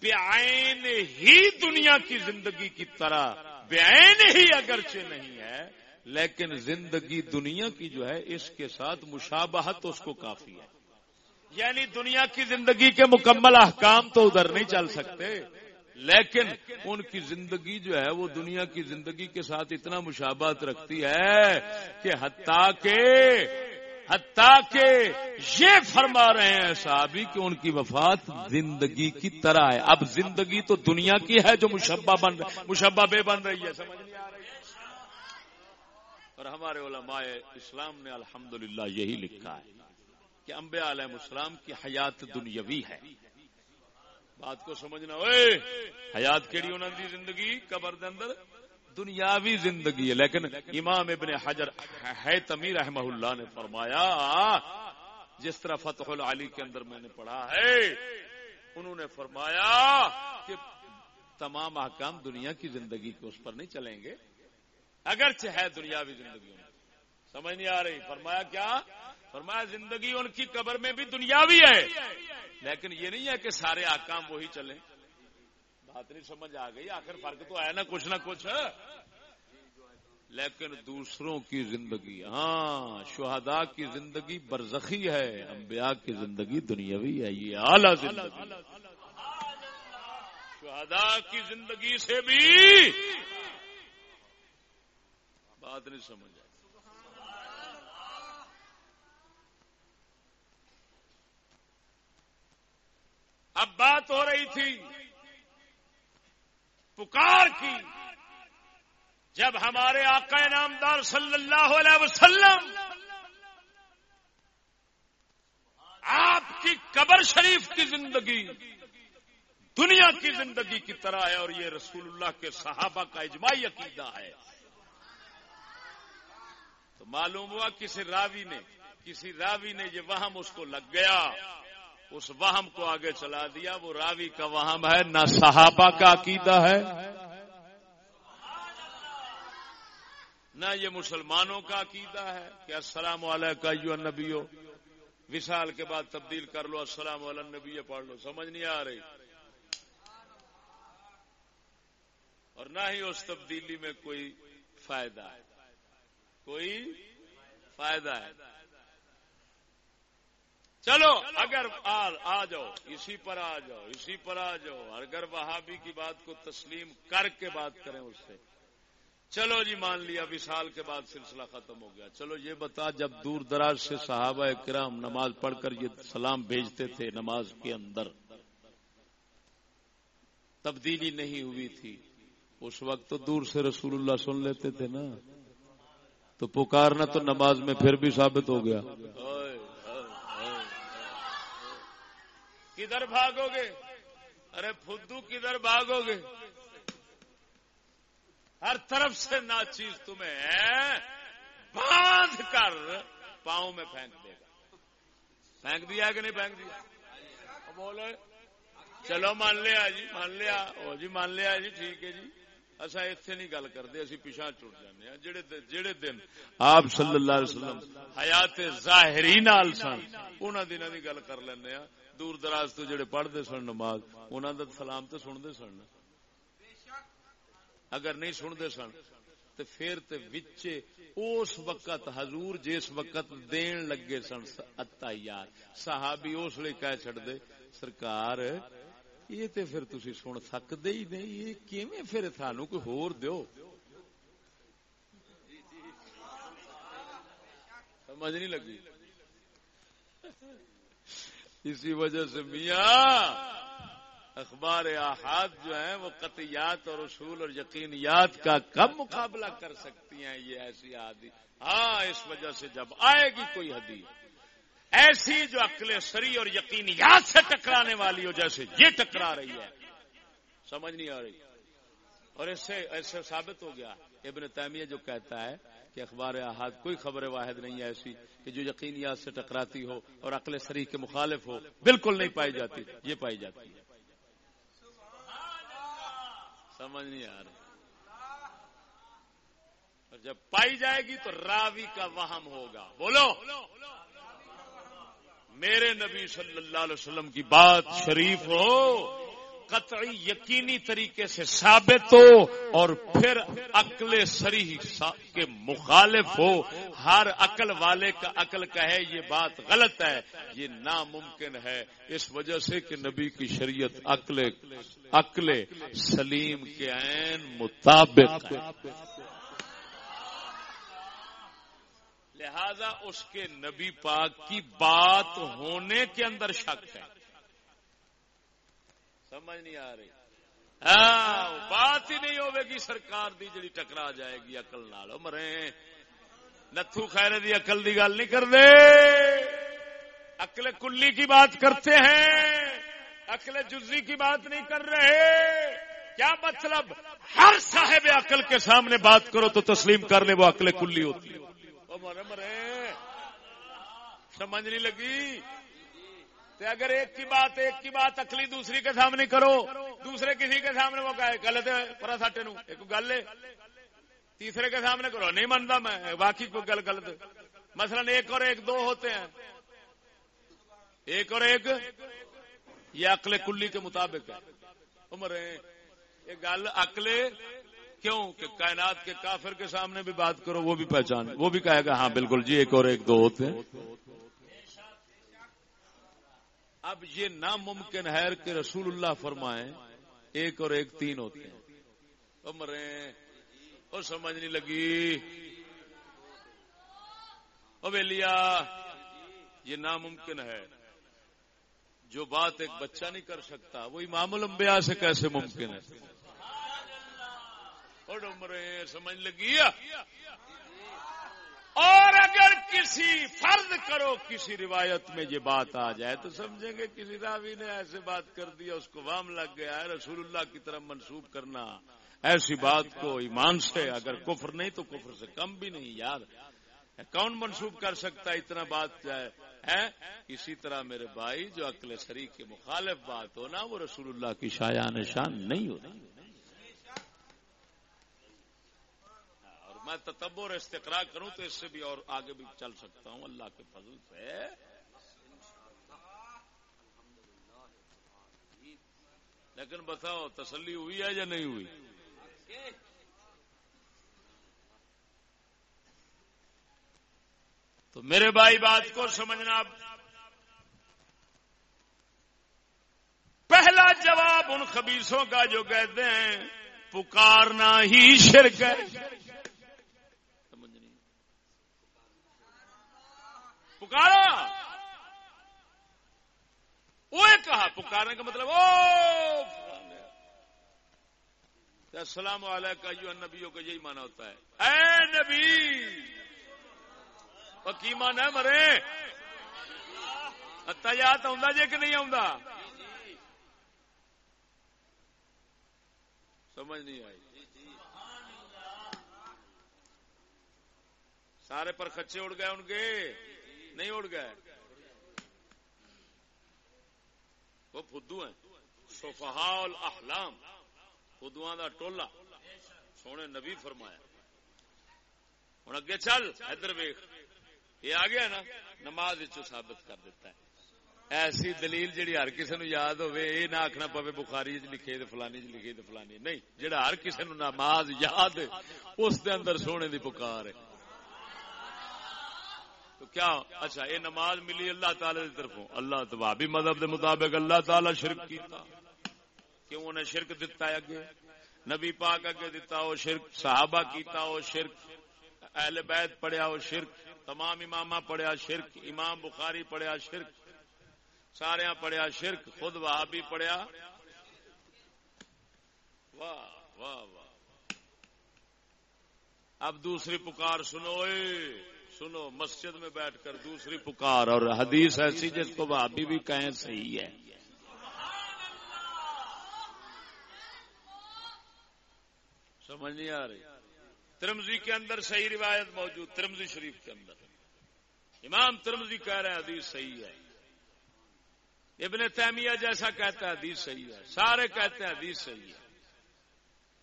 بےآن ہی دنیا کی زندگی کی طرح بےآن ہی اگرچہ نہیں ہے، لیکن زندگی دنیا کی جو ہے، اس کے ساتھ مشابہت اس کو کافی ہے۔ یعنی دنیا کی زندگی کے مکمل احکام تو ادھر نہیں چل سکتے۔ لیکن ان کی زندگی جو ہے وہ دنیا کی زندگی کے ساتھ اتنا مشابہت رکھتی ہے کہ حتیٰ کے حتیٰ کہ یہ فرما رہے ہیں صحابی کہ ان کی وفات زندگی کی طرح ہے۔ اب زندگی تو دنیا کی ہے جو مشبہ بن مشبہ بے بن رہی ہے، سمجھ نہیں آ رہی۔ اور ہمارے علماء اسلام نے الحمدللہ یہی لکھا ہے۔ کہ انبیاء علیہ السلام کی حیات دنیاوی ہے۔ بات کو سمجھنا ہوئے۔ حیات کیڑی انہوں دی زندگی؟ قبر دے اندر۔ دنیاوی زندگی ہے۔ لیکن امام ابن حجر ہے تمیر رحمہ اللہ نے فرمایا، جس طرح فتح العلی کے اندر میں نے پڑھا ہے، انہوں نے فرمایا کہ تمام احکام دنیا کی زندگی کے اس پر نہیں چلیں گے۔ اگرچہ ہے دنیاوی زندگی۔ ان سمجھ نہیں آ رہی۔ فرمایا کیا؟ فرمایا زندگی ان کی قبر میں بھی دنیاوی ہے۔ لیکن یہ نہیں ہے کہ سارے احکام وہی چلیں۔ بات نہیں سمجھ آ گئی، آخر فرق تو ہے نا، کچھ نہ کچھ۔ لیکن دوسروں کی زندگی ہاں شہداء کی زندگی برزخی ہے، انبیاء کی زندگی دنیاوی ہے، یہ اعلی زندگی۔ شہداء کی زندگی سے بھی بات نہیں سمجھ آئی اب بات ہو رہی تھی پکار کی جب ہمارے آقا نامدار صلی اللہ علیہ وسلم آپ کی قبر شریف کی زندگی، دنیا کی زندگی کی طرح ہے اور یہ رسول اللہ کے صحابہ کا اجماعی عقیدہ ہے۔ تو معلوم ہوا کسی راوی نے، کسی راوی نے یہ وہم اس کو لگ گیا۔ اس وہم کو آگے چلا دیا، وہ راوی کا وہم ہے، نہ صحابہ کا عقیدہ ہے، نہ یہ مسلمانوں کا عقیدہ ہے کہ السلام علیکم نبی ہو وشال کے بعد تبدیل کر لو، السلام علیہ نبی پڑھ لو، سمجھ نہیں آ رہی۔ اور نہ ہی اس تبدیلی میں کوئی فائدہ ہے۔ کوئی فائدہ ہے۔ چلو، اگر آ جاؤ، اسی پر آ جاؤ، اسی پر آ جاؤ۔ اگر وہابی کی بات کو تسلیم کر کے بات کریں اس سے۔ چلو جی مان لیا سال کے بعد سلسلہ ختم ہو گیا۔ چلو یہ بتا، جب دور دراز سے صحابہ کرام نماز پڑھ کر یہ سلام بھیجتے تھے نماز کے اندر، تبدیلی نہیں ہوئی تھی۔ اس وقت تو دور سے رسول اللہ سن لیتے تھے نا۔ تو پکارنا تو نماز میں پھر بھی ثابت ہو گیا۔ کدھر بھاگو گے؟ ارے فدو کدھر بھاگو گے؟ ہر طرف سے نا چیز تمہیں باندھ کر پاؤں میں پھینک دے گا۔ پھینک دیا کہ نہیں پھینک دیا؟ بولے، چلو مان لیا جی مان لیا۔ او جی مان لیا جی ٹھیک ہے جی۔ اصا اتنے نہیں گل کرتے اسی پیچھا ٹوٹ جانے ہاں۔ جہے دن آپ صلی اللہ علیہ وسلم حیات ظاہری نال سن ان دنوں کی گل کر لینا ہاں۔ دور دراز تو جڑے پڑھتے سن نماز انہوں کا سلام تو سنتے سن۔ اگر نہیں سنتے سن تو پھر وچے اس وقت حضور جس وقت دین لگے سن یار صحابی اس لیے کہہ چڑ دے سرکار، یہ تے پھر تسی سن سکتے ہی نہیں، یہ کیویں پھر سانو کوئی ہور دیو؟ سمجھ نہیں لگی۔ اسی وجہ سے میاں، اخبار احاد جو ہیں وہ قطعیات اور اصول اور یقینیات کا کب مقابلہ کر سکتی ہیں، یہ ایسی حادی ہاں اس وجہ سے جب آئے گی کوئی حدیث، ایسی جو عقل سری اور یقینیات سے ٹکرانے والی ہو، جیسے یہ ٹکرا رہی ہے۔ سمجھ نہیں آ رہی۔ اور اس سے ایسے ثابت ہو گیا، ابن تیمیہ جو کہتا ہے کہ اخبار احاد کوئی خبر واحد نہیں ہے ایسی کہ جو یقینیات سے ٹکراتی ہو اور عقل سری کے مخالف ہو، بالکل نہیں پائی جاتی، یہ پائی جاتی ہے۔ سمجھ نہیں آ رہی۔ اور جب پائی جائے گی تو راوی کا وہم ہوگا۔ بولو۔ میرے نبی صلی اللہ علیہ وسلم کی بات شریف ہو۔ قطعی یقینی طریقے سے ثابت ہو اور پھر عقل سری کے مخالف ہو۔ ہر عقل والے کا عقل کہے، یہ بات غلط ہے، یہ ناممکن ہے۔ اس وجہ سے کہ نبی کی شریعت عقل عقل سلیم کے عین مطابق لہذا اس کے نبی پاک کی بات ہونے کے اندر شک ہے۔ سمجھ نہیں آ رہی۔ ہاں بات ہی نہیں ہوے گی سرکار دی جڑی ٹکرا جائے گی اقل نال۔ مرے۔ نتھو خیر دی اقل دی گل نہیں کرتے۔ اکل کلی کی بات کرتے ہیں۔ اکل جزی کی بات نہیں کر رہے۔ کیا مطلب؟ ہر صاحب عقل کے سامنے بات کرو تو تسلیم کر لے وہ عقل کلی ہوتی ہے۔ مرے مرے۔ سمجھ نہیں لگی؟ تو اگر ایک کی بات ایک کی بات اکلی دوسری کے سامنے کرو، دوسرے کسی کے سامنے وہ کہے غلط ہے پرا ساٹے نو، ایک گل ہے۔ تیسرے کے سامنے کرو، نہیں مانتا میں باقی کوئی گل غلط مثلا ایک اور ایک دو ہوتے ہیں۔ ایک اور ایک یہ عقل کلی کے مطابق ہے۔ عمر یہ گل عقل کیوں؟ کہ کائنات کے کافر کے سامنے بھی بات کرو، وہ بھی پہچان، وہ بھی کہے گا ہاں بالکل جی ایک اور ایک دو ہوتے ہیں۔ اب یہ ناممکن ہے کہ رسول اللہ فرمائیں، ایک اور ایک تین ہوتے ہیں۔ عمر اور سمجھ نہیں لگی۔ ویلیا، یہ ناممکن ہے۔ جو بات ایک بچہ نہیں کر سکتا، وہ امام الانبیاء سے کیسے ممکن ہے؟ اور سمجھ لگی اور اگر کسی فرض کرو، کسی روایت میں یہ بات آ جائے تو سمجھیں گے کسی راوی نے ایسے بات کر دیا اس کو وام لگ گیا ہے، رسول اللہ کی طرف منسوخ کرنا۔ ایسی بات کو ایمان سے اگر کفر نہیں تو کفر سے کم بھی نہیں، یار۔ کون منسوخ کر سکتا ہے اتنا بات جائے؟ ہے اسی طرح میرے بھائی، جو عقل شریک کے مخالف بات ہو نا، وہ رسول اللہ کی شاع نشان نہیں ہو اور میں تتبر استقرا کروں تو اس سے بھی اور آگے بھی چل سکتا ہوں۔ اللہ کے فضل سے۔ لیکن بتاؤ، تسلی ہوئی ہے یا نہیں ہوئی؟ تو میرے بھائی، بات کو سمجھنا۔ پہلا جواب ان خبیصوں کا جو کہتے ہیں، پکارنا ہی شرک ہے۔ پکارا! وہ کہا پکارنے کا مطلب او! السلام علیکم نبیوں کا یہی مانا ہوتا ہے۔ اے نبی! نہ مرے؟ اتہ یاد آ جی کہ نہیں آ سمجھ نہیں آئی۔ سارے پر خچے اڑ گئے ان کے نہیں اڑ گئے۔ وہ فدو ہیں۔ سفحال احلام فدو کا ٹولا سونے نبی فرمایا۔ ہوں اگے چل، ادھر ویخ یہ آ گیا نا، نماز ثابت کر دیتا ہے۔ ایسی دلیل جہی ہر کسی نو یاد ہوے یہ نہ آخنا پوے بخاری چ لکھے فلانی چ لکھے فلانی۔ نہیں جہاں ہر کسی نو نماز یاد اس دے اندر سونے دی پکار ہے۔ تو کیا؟ اچھا یہ نماز ملی اللہ تعالی کی طرفوں۔ اللہ تبابی مذہب دے مطابق اللہ تعالی شرک کیتا۔ کیوں انہیں شرک دتا ہے اگے؟ نبی پاک اگے دتا، وہ شرک صحابہ کیتا، وہ شرک اہل بیت پڑھیا، وہ شرک تمام امام پڑھیا، شرک امام بخاری پڑھیا، شرک سارا پڑھیا، شرک خود واہ بھی پڑھیا۔ واہ واہ واہ اب دوسری پکار سنو سنو، مسجد میں بیٹھ کر دوسری پکار اور حدیث ایسی جس کو بھابی بھی کہیں صحیح ہے۔ سمجھ نہیں آ رہی۔ ترمزی کے اندر صحیح روایت موجود ترمزی شریف کے اندر۔ امام ترمزی کہہ رہے ہیں، حدیث صحیح ہے۔ ابن تیمیہ جیسا کہتا ہے، حدیث صحیح ہے۔ سارے کہتے ہیں، حدیث صحیح ہے۔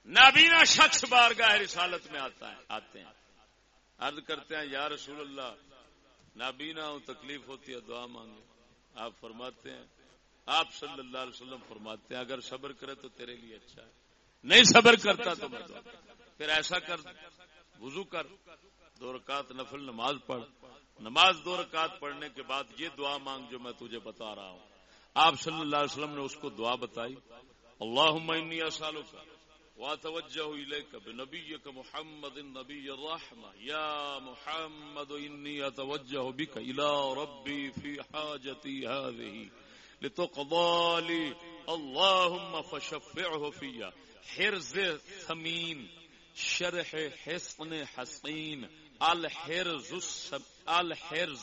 نابینا شخص بار گاہ رسالت میں آتا ہے، آتے ہیں۔ عرض کرتے ہیں، یا رسول اللہ، نابینا ہوں، تکلیف ہوتی ہے، دعا مانگے۔ آپ فرماتے ہیں، آپ صلی اللہ علیہ وسلم فرماتے ہیں، اگر صبر کرے تو تیرے لیے اچھا ہے۔ نہیں صبر کرتا تو میں پھر ایسا کر، وضو کر، دو رکعت نفل نماز پڑھ۔ نماز دو رکعت پڑھنے کے بعد یہ دعا مانگ جو میں تجھے بتا رہا ہوں۔ آپ صلی اللہ علیہ وسلم نے اس کو دعا بتائی۔ اللہ سالوں کا واتوجه إليك بنبيك محمد النبي الرحمة يا محمد إني أتوجه بك إلى ربي في حاجتي هذه لتقضى لي اللهم فشفعه فيا حرز ثمين شرح حسن حسین الحرز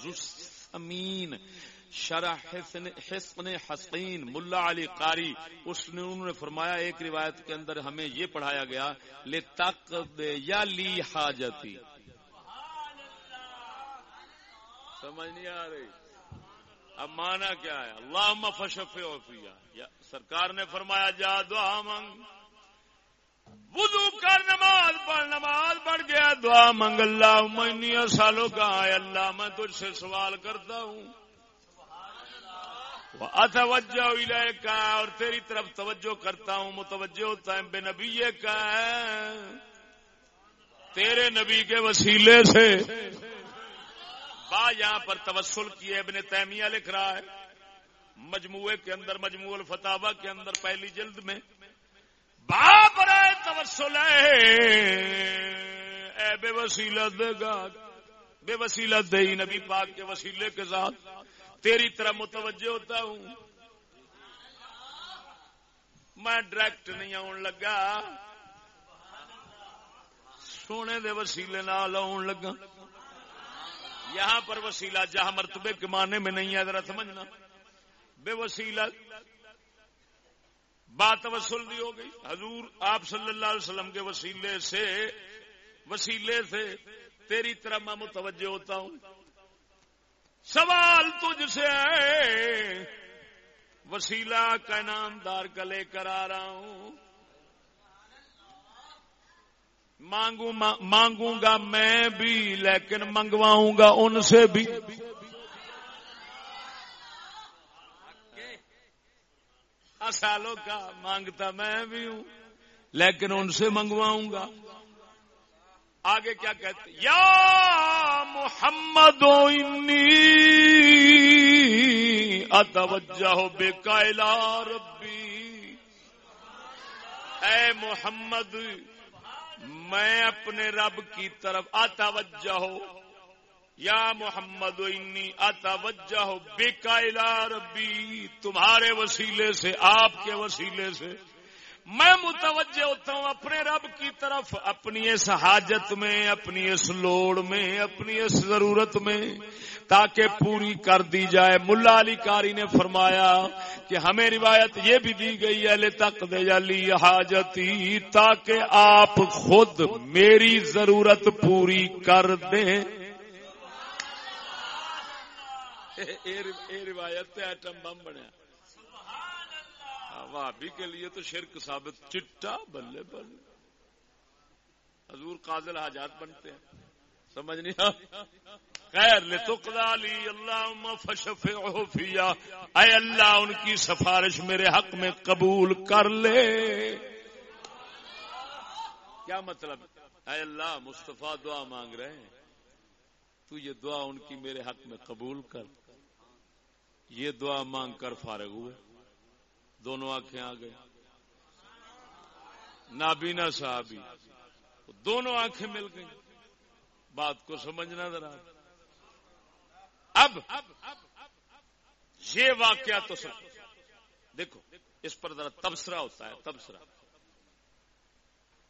السمین شرح حسن حسین ملا علی قاری، اس نے انہوں نے فرمایا، ایک روایت کے اندر ہمیں یہ پڑھایا گیا لے تک یا لی حاجتی۔ سمجھ نہیں آ رہی۔ اب مانا کیا ہے؟ اللہ فشف سرکار نے فرمایا، جا دعا منگ۔ وضو کر نماز پڑھ نماز پڑھ گیا، دعا منگ۔ اللہ میں سالوں کا اللہ، میں تجھ سے سوال کرتا ہوں۔ اتوجہ کا اور تیری طرف توجہ کرتا ہوں، متوجہ ہوتا ہے بے نبی کا تیرے نبی کے وسیلے سے با یہاں پر توسل کیے ابن تیمیہ لکھ رہا ہے۔ مجموعے کے اندر، مجموع الفتابہ کے اندر، پہلی جلد میں۔ باپ رائے توسل اے بے وسیلہ دے گا، بے وسیلہ دے نبی پاک کے وسیلے کے ساتھ تیری طرح متوجہ ہوتا ہوں۔ میں ڈائریکٹ نہیں آن لگا۔ سونے دے وسیلے نال آن لگا۔ یہاں پر وسیلہ جہاں مرتبے کے معنی میں نہیں ہے، ذرا سمجھنا۔ بے وسیلہ۔ بات وصول بھی ہو گئی۔ حضور آپ صلی اللہ علیہ وسلم کے وسیلے سے وسیلے سے تیری طرح میں متوجہ ہوتا ہوں۔ سوال تجھ سے ہے۔ وسیلہ کا نامدار کا لے کر آ رہا ہوں۔ مانگوں مانگوں گا میں بھی، لیکن منگواؤں گا ان سے بھی۔ سالوں کا مانگتا میں بھی ہوں، لیکن ان سے منگواؤں گا۔ آگے کیا کہتے یا محمد اتوجہ بے قائلہ ربی۔ اے محمد، میں اپنے رب کی طرف اتوجہ ہو یا محمد انی اتوجہ بے قائلہ ربی۔ تمہارے وسیلے سے، آپ کے وسیلے سے۔ میں متوجہ ہوتا ہوں اپنے رب کی طرف، اپنی اس حاجت میں، اپنی اس لوڑ میں، اپنی اس ضرورت میں، تاکہ پوری کر دی جائے۔ ملا علی کاری نے فرمایا کہ ہمیں روایت یہ بھی دی گئی ہے تک دے جالی حاجتی، تاکہ آپ خود میری ضرورت پوری کر دیں۔ <laughs> روایت ایٹم بم بنیا۔ بھابی کے لیے تو شرک ثابت، چٹا بلے بلے۔ حضور قاضل حاجات بنتے ہیں۔ سمجھ نہیں خیر تو لی اللہ فشف اے اللہ، ان کی سفارش میرے حق میں قبول کر لے۔ کیا مطلب؟ اے اللہ، مصطفیٰ دعا مانگ رہے ہیں۔ تو یہ دعا ان کی میرے حق میں قبول کر۔ یہ دعا مانگ کر فارغ ہوئے۔ دونوں آنکھیں آ گئی نابینا صاحبی دونوں آنکھیں مل گئی بات کو سمجھنا ذرا۔ اب، یہ واقعہ تو سب دیکھو، اس پر ذرا تبصرہ ہوتا ہے، تبصرہ۔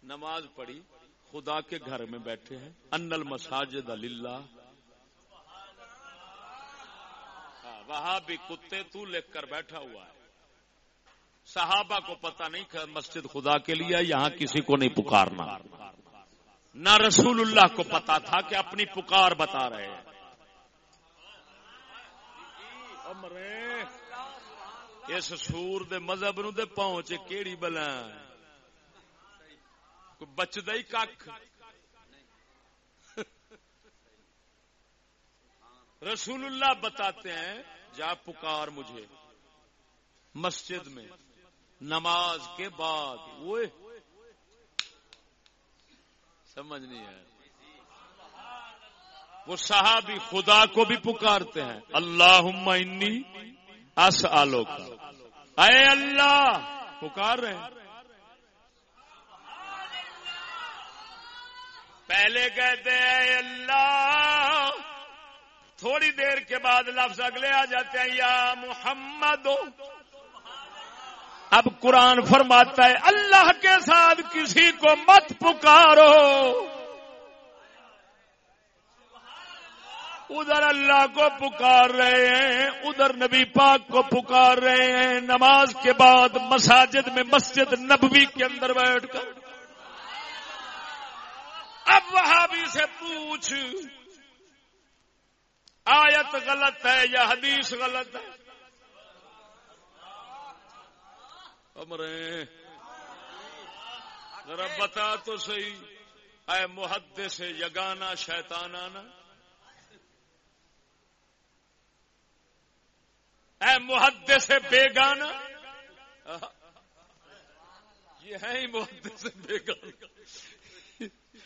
نماز پڑھی، خدا کے گھر میں بیٹھے ہیں۔ انل مساجد اللہ ہاں، وہاں بھی کتے تو لکھ کر بیٹھا ہوا ہے۔ صحابہ کو پتا نہیں مسجد خدا کے لیے یہاں کسی کو نہیں پکارنا۔ نہ رسول اللہ کو پتا تھا کہ اپنی پکار بتا رہے ہیں۔ اس سور دے مذہب نو دے پہنچے کیڑی بلا؟ بچد ہی کھ رسول اللہ بتاتے ہیں، جا پکار مجھے۔ مسجد میں۔ نماز کے بعد۔ وہ سمجھ نہیں ہے۔ وہ صحابی خدا کو بھی پکارتے ہیں۔ اللہ انی اس آلو کا اے اللہ، پکار رہے ہیں۔ پہلے کہتے ہیں، اے اللہ، تھوڑی دیر کے بعد لفظ اگلے آ جاتے ہیں، یا محمد اب قرآن فرماتا ہے، اللہ کے ساتھ کسی کو مت پکارو۔ ادھر اللہ کو پکار رہے ہیں، ادھر نبی پاک کو پکار رہے ہیں۔ نماز کے بعد مساجد میں مسجد نبوی کے اندر بیٹھ کر۔ اب وہاں بھی سے پوچھ، آیت غلط ہے یا حدیث غلط ہے؟ امرے ذرا بتا تو صحیح۔ اے محدث سے یگانا شیتان اے محدث سے بیگانا یہ ہے ہی محدث سے بیگانا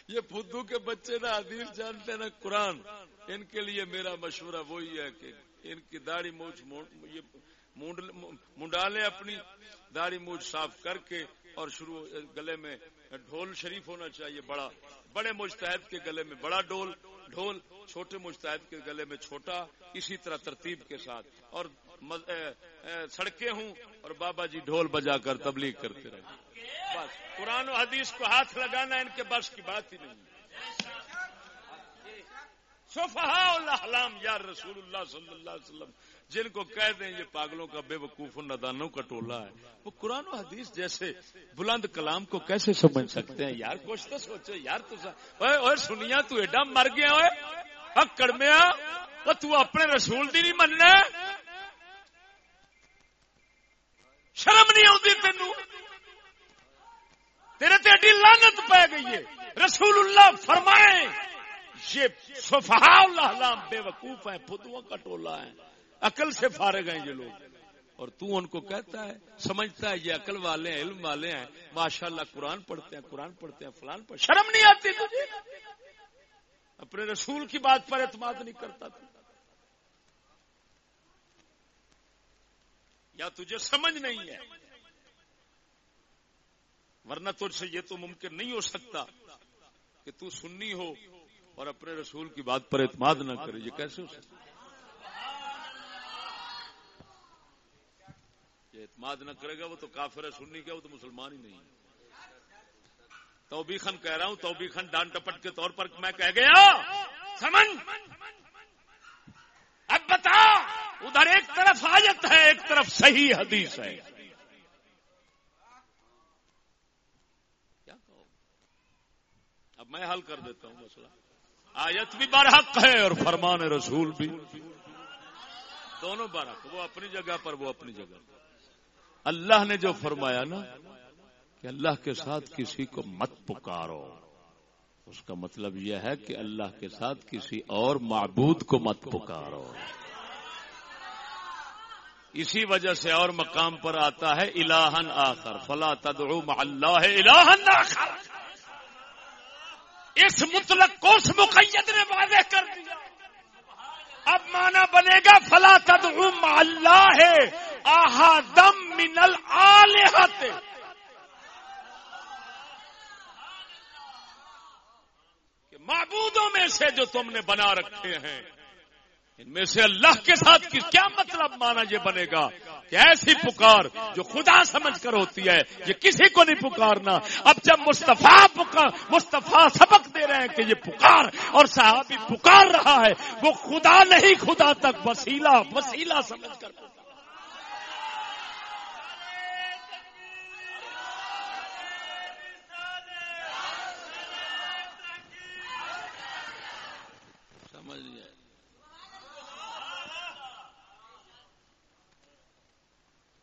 یہ فدو کے بچے نا حدیث جانتے نا، قرآن۔ ان کے لیے میرا مشورہ وہی ہے کہ ان کی داڑھی موچ یہ منڈالے اپنی داڑھی موچ صاف کر کے اور شروع گلے میں ڈھول شریف ہونا چاہیے بڑا۔ بڑے مستحد کے گلے میں بڑا ڈھول ڈھول چھوٹے مستحد کے گلے میں چھوٹا، اسی طرح ترتیب کے ساتھ۔ اور سڑکیں ہوں اور بابا جی ڈھول بجا کر تبلیغ کرتے رہے۔ بس، قرآن و حدیث کو ہاتھ لگانا ان کے بس کی بات ہی نہیں۔ اللہ یا رسول اللہ صلی اللہ علیہ وسلم۔ جن کو کہہ دیں یہ پاگلوں کا بے وقوف ندانوں کا ٹولہ ہے، وہ قرآن و حدیث جیسے بلند کلام کو کیسے سمجھ سکتے ہیں؟ یار کچھ تو سوچو، یار تو سنیا تو ایڈا مر گیا ہوئے کڑمیا، تو اپنے رسول دی نہیں مننا۔ شرم نہیں آتی تین تیرے تے ایڈی لانت پی گئی ہے۔ رسول اللہ فرمائے، یہ صفحہ اللہ بے وقوف ہے پتوں کا ٹولہ ہے عقل سے فارغ ہیں یہ لوگ۔ اور تو ان کو کہتا ہے، سمجھتا ہے یہ عقل والے ہیں، علم والے ہیں۔ ماشاء اللہ قرآن پڑھتے ہیں، قرآن پڑھتے ہیں، فلان پڑھتے شرم نہیں آتی تجھے اپنے رسول کی بات پر اعتماد نہیں کرتا تھا یا تجھے سمجھ نہیں ہے۔ ورنہ تجھ سے یہ تو ممکن نہیں ہو سکتا کہ تو سننی ہو اور اپنے رسول کی بات پر اعتماد نہ کرے۔ یہ کیسے ہو سکتا؟ یہ اعتماد نہ کرے گا، وہ تو کافر ہے سننی کیا، وہ تو مسلمان ہی نہیں ہے۔ توبی کہہ رہا ہوں توبیخن ڈان ٹپٹ کے طور پر میں کہہ گیا، سمن! اب بتا، ادھر ایک طرف آیت ہے، ایک طرف صحیح حدیث ہے۔ کیا اب میں حل کر دیتا ہوں مسئلہ۔ آیت بھی برحق ہے اور فرمان رسول بھی۔ دونوں برحق، وہ اپنی جگہ پر، وہ اپنی جگہ پر۔ اللہ نے جو فرمایا نا کہ اللہ کے ساتھ کسی کو مت پکارو، اس کا مطلب یہ ہے کہ اللہ کے ساتھ کسی اور معبود کو مت پکارو۔ اسی وجہ سے اور مقام پر آتا ہے الہن آخر۔ فلا تدعو مع اللہ الہن آخر۔ اس مطلق کو اس مقید نے واضح کر دیا۔ اب مانا بنے گا فلا تدعو مع اللہ ہے احدم من کہ معبودوں میں سے جو تم نے بنا رکھے ہیں، ان میں سے اللہ کے ساتھ کیا مطلب مانا یہ بنے گا؟ کہ ایسی پکار جو خدا سمجھ کر ہوتی ہے، یہ کسی کو نہیں پکارنا۔ اب جب مصطفیٰ پکار مصطفیٰ سبق دے رہے ہیں کہ یہ پکار اور صحابی پکار رہا ہے، وہ خدا نہیں خدا تک، وسیلہ وسیلہ سمجھ کر۔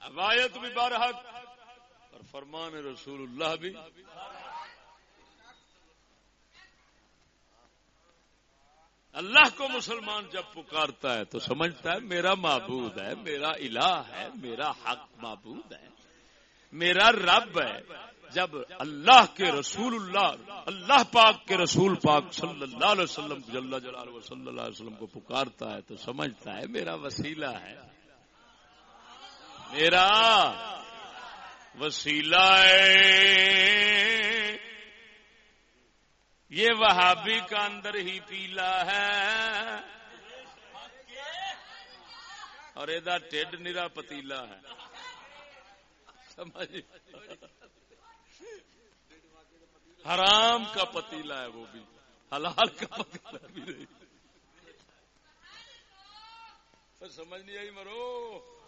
روایت بھی بارحق اور فرمان رسول اللہ بھی اللہ کو مسلمان جب پکارتا ہے تو سمجھتا ہے میرا معبود ہے، میرا الہ ہے، میرا حق معبود ہے، میرا رب ہے۔ جب اللہ کے رسول اللہ اللہ پاک کے رسول پاک صلی اللہ علیہ وسلم جل جلال صلی اللہ علیہ وسلم کو پکارتا ہے تو سمجھتا ہے میرا وسیلہ ہے۔ میرا وسیلہ یہ وہابی کا اندر ہی پیلا ہے۔ اور یہ ٹھڈ نیرا پتیلا ہے۔ سمجھ۔ حرام کا پتیلا ہے وہ بھی۔ حلال کا پتیلا بھی نہیں۔ سمجھ نہیں آئی مرو۔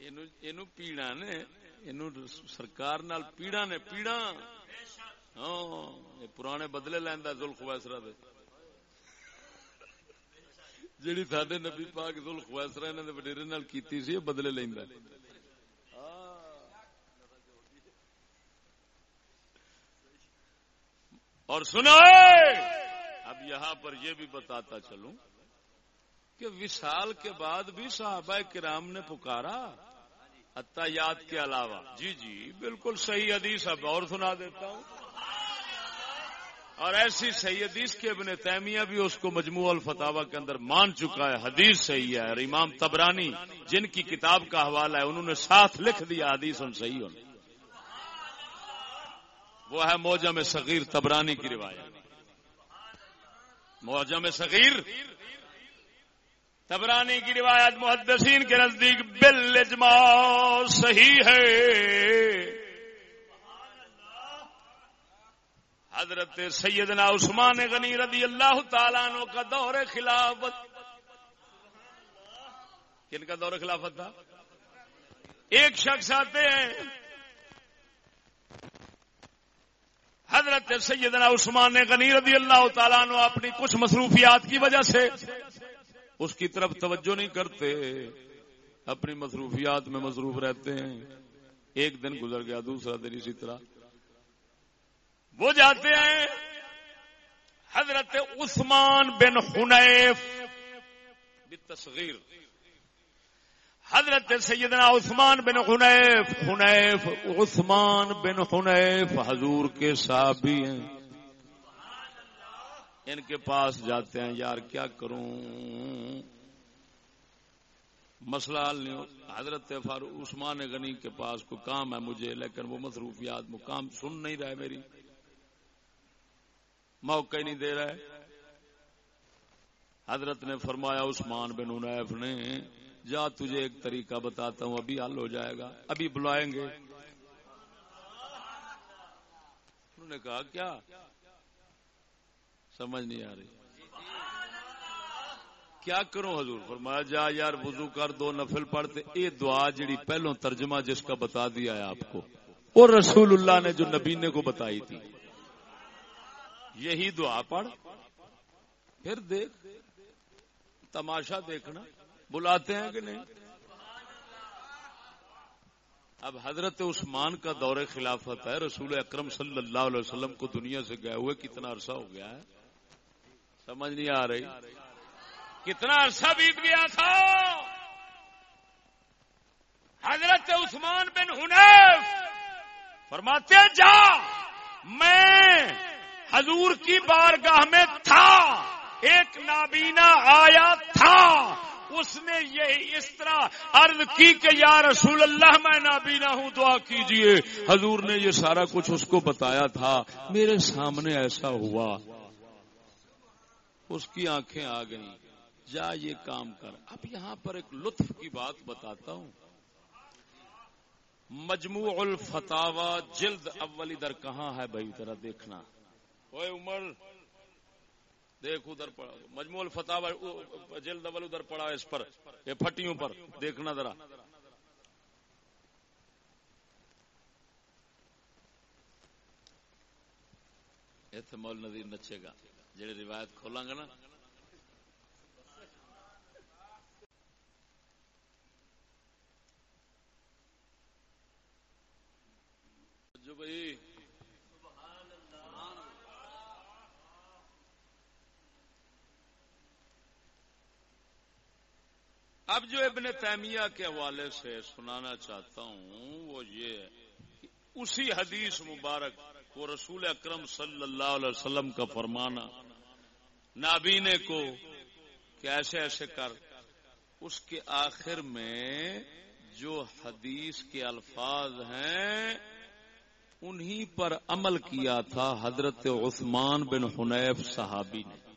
پینا نے سرکار نال پیڑا نے پیڑا ہاں پرانے بدلے لینا دل خویسرا دے جیڑی سڈے نبی پاک دل خویسرا انہوں وڈیرے نال کیتی سی بدلے لینا اور سنو اب یہاں پر یہ بھی بتاتا چلوں کہ وشال کے بعد بھی صحابہ کرام نے پکارا یاد کے علاوہ۔ جی جی بالکل صحیح حدیث اب اور سنا دیتا ہوں۔ اور ایسی صحیح حدیث کے ابن تیمیہ بھی اس کو مجموع الفتاوا کے اندر مان چکا ہے۔ حدیث صحیح ہے، اور امام تبرانی جن کی کتاب کا حوالہ ہے، انہوں نے ساتھ لکھ دیا حدیث ان صحیح ہونے وہ ہے موجم صغیر تبرانی کی روایت۔ موجم صغیر تبرانی کی روایت محدثین کے نزدیک بل اجماع صحیح ہے۔ حضرت سیدنا عثمان غنی رضی اللہ تعالیٰ عنہ کا دور خلافت۔ کن کا دور خلافت تھا؟ ایک شخص آتے ہیں۔ حضرت سیدنا عثمان غنی رضی اللہ تعالیٰ عنہ اپنی کچھ مصروفیات کی وجہ سے اس کی طرف توجہ نہیں کرتے، اپنی مصروفیات میں مصروف رہتے ہیں۔ ایک دن گزر گیا، دوسرا دن اسی طرح۔ وہ جاتے ہیں حضرت عثمان بن حنیف۔ تصغیر حضرت سیدنا عثمان بن حنیف حنیف، عثمان بن حنیف حضور کے صحابی ہیں۔ ان کے پاس جاتے ہیں، یار کیا کروں؟ مسئلہ حل نہیں حضرت فاروق عثمان غنی کے پاس کوئی کام ہے مجھے، لیکن وہ مصروفیات مقام سن نہیں رہا ہے میری۔ موقع ہی نہیں دے رہا ہے۔ حضرت نے فرمایا، عثمان بن عنیف نے، جا تجھے ایک طریقہ بتاتا ہوں، ابھی حل ہو جائے گا۔ ابھی بلائیں گے۔ انہوں نے کہا، کیا؟ سمجھ نہیں آ رہی۔ کیا کروں حضور؟ فرمایا، جا یار، وضو کر، دو نفل پڑھتے اے دعا جڑی پہلو ترجمہ جس کا بتا دیا ہے آپ کو۔ اور رسول اللہ نے جو نبینے کو بتائی تھی۔ یہی دعا پڑھ۔ پھر دیکھ، تماشا دیکھنا۔ بلاتے ہیں کہ نہیں؟ اب حضرت عثمان کا دور خلافت ہے۔ رسول اکرم صلی اللہ علیہ وسلم کو دنیا سے گئے ہوئے کتنا عرصہ ہو گیا ہے۔ سمجھ نہیں آ رہی۔ کتنا عرصہ بیت گیا تھا۔ حضرت عثمان بن حنیف فرماتے جا، میں حضور کی بارگاہ میں تھا، ایک نابینا آیا تھا۔ اس نے یہ اس طرح عرض کی کہ، یا رسول اللہ، میں نابینا ہوں، دعا کیجیے۔ حضور نے یہ سارا کچھ اس کو بتایا تھا۔ میرے سامنے ایسا ہوا۔ اس کی آنکھیں آ گئیں۔ جا یہ کام کر۔ اب یہاں پر ایک لطف کی بات بتاتا ہوں۔ مجموع الفتاوا جلد اول ادھر کہاں ہے بھائی؟ ذرا دیکھنا۔ اوے عمر، دیکھ ادھر پڑا مجموع الفتاوا جلد اول ادھر پڑا اس پر، یہ پھٹیوں پر۔ دیکھنا ذرا۔ مول نظیر نچے گا۔ جڑے روایت کھولاں گا نا۔ جو بھائی۔ اب جو ابن تیمیہ کے حوالے سے سنانا چاہتا ہوں، وہ یہ ہے کہ اسی حدیث مبارک وہ رسول اکرم صلی اللہ علیہ وسلم کا فرمانا نابینے کو کہ ایسے ایسے کر۔ اس کے آخر میں جو حدیث کے الفاظ ہیں، انہی پر عمل کیا تھا حضرت عثمان بن حنیف صحابی نے۔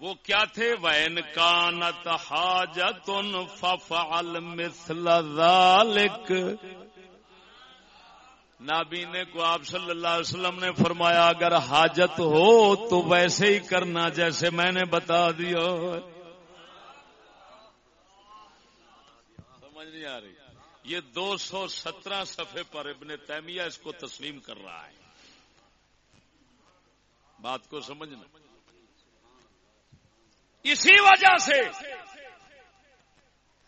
وہ کیا تھے؟ وین کانت حاجت ففعل مثل ذالک نابینے کو آپ صلی اللہ علیہ وسلم نے فرمایا، اگر حاجت ہو تو ویسے ہی کرنا جیسے میں نے بتا دیا۔ سمجھ نہیں آ رہی۔ یہ دو سو سترہ صفحے پر ابن تیمیہ اس کو تسلیم کر رہا ہے۔ بات کو سمجھنا۔ اسی وجہ سے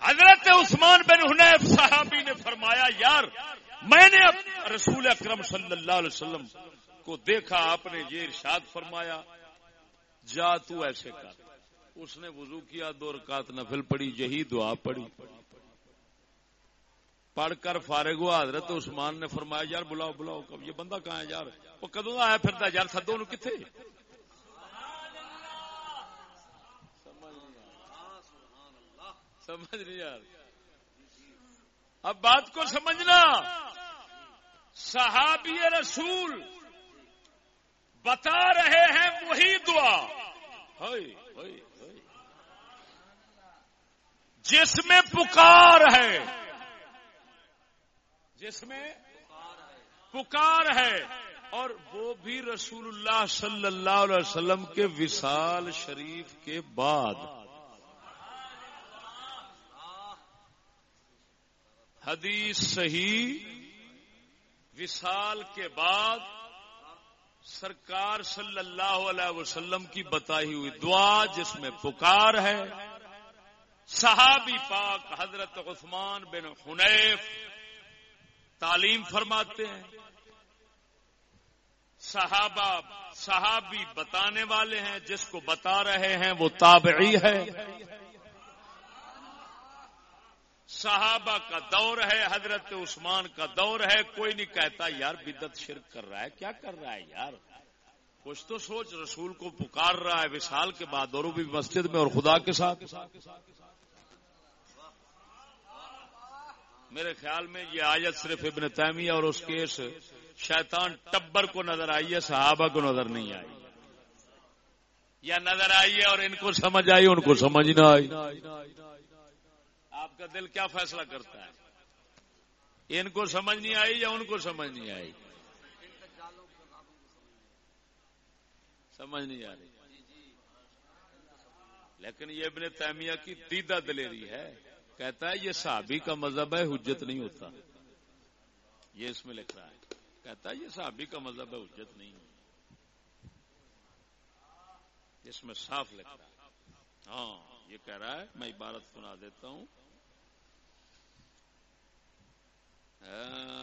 حضرت عثمان بن حنیف صحابی نے فرمایا، یار میں نے رسول اکرم صلی اللہ علیہ وسلم کو دیکھا، آپ نے یہ ارشاد فرمایا، جا تو ایسے کر۔ اس نے وضو کیا، دو رکعت نفل پڑی یہی دعا پڑی پڑھ کر فارغ ہوا، حضرت عثمان نے فرمایا، یار بلاؤ بلاؤ، کب یہ بندہ کہاں ہے یار؟ وہ کدو آیا پھرتا؟ یار سدو نو کتنے سمجھ نہیں یار۔ اب بات کو سمجھنا۔ صحابی رسول بتا رہے ہیں وہی دعا۔ جس میں پکار ہے، جس میں پکار ہے، اور وہ بھی رسول اللہ صلی اللہ علیہ وسلم کے وصال شریف کے بعد۔ حدیث صحیح وصال کے بعد سرکار صلی اللہ علیہ وسلم کی بتائی ہوئی دعا جس میں پکار ہے، صحابی پاک حضرت عثمان بن حنیف تعلیم فرماتے ہیں، صحابہ، صحابی بتانے والے ہیں، جس کو بتا رہے ہیں وہ تابعی ہے۔ صحابہ کا دور ہے، حضرت عثمان کا دور ہے، کوئی نہیں کہتا یار بدت شرک کر رہا ہے، کیا کر رہا ہے یار؟ کچھ تو سوچ، رسول کو پکار رہا ہے وشال کے بعد، اور بھی مسجد میں اور خدا کے ساتھ۔ میرے خیال میں یہ آیت صرف ابن تیمیہ اور اس کے اس شیطان ٹبر کو نظر آئی ہے، صحابہ کو نظر نہیں آئی۔ یا نظر آئی ہے اور ان کو سمجھ آئی، ان کو سمجھ نہ آئی۔ کا دل کیا فیصلہ کرتا ہے؟ ان کو سمجھ نہیں آئی یا ان کو سمجھ نہیں آئی؟ سمجھ نہیں آ رہی۔ لیکن یہ ابن تیمیہ کی دیدہ دلیری ہے۔ کہتا ہے یہ صحابی کا مذہب ہے، حجت نہیں ہوتا۔ یہ اس میں لکھ رہا ہے۔ کہتا ہے یہ صحابی کا مذہب ہے، حجت نہیں اس میں صاف لکھ رہا ہے۔ ہاں یہ کہہ رہا ہے، میں عبارت سنا دیتا ہوں۔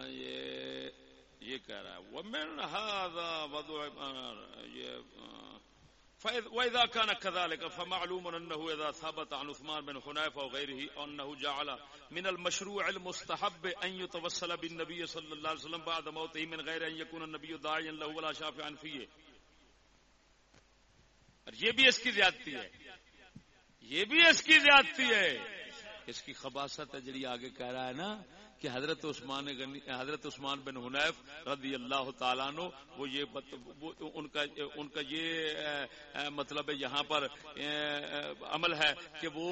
یہ یہ کہہ رہا ہے، ومن هذا وضع یہ وإذا كان كذلك، فمعلوم أنه إذا ثبت عن عثمان بن حنيفة وغيره أنه جعل من المشروع المستحب أن يتوسل بالنبي صلى الله عليه وسلم بعد موته من غير أن يكون النبي داعيا له ولا شافعا فيه۔ اور یہ بھی اس کی زیادتی ہے۔ یہ بھی اس کی زیادتی ہے۔ اس کی خباست ہے، جڑی آگے کہہ رہا ہے نا کہ حضرت عثمان حضرت عثمان بن حنیف رضی اللہ تعالیٰ نو وہ یہ ان کا ان کا یہ مطلب یہاں پر عمل ہے کہ وہ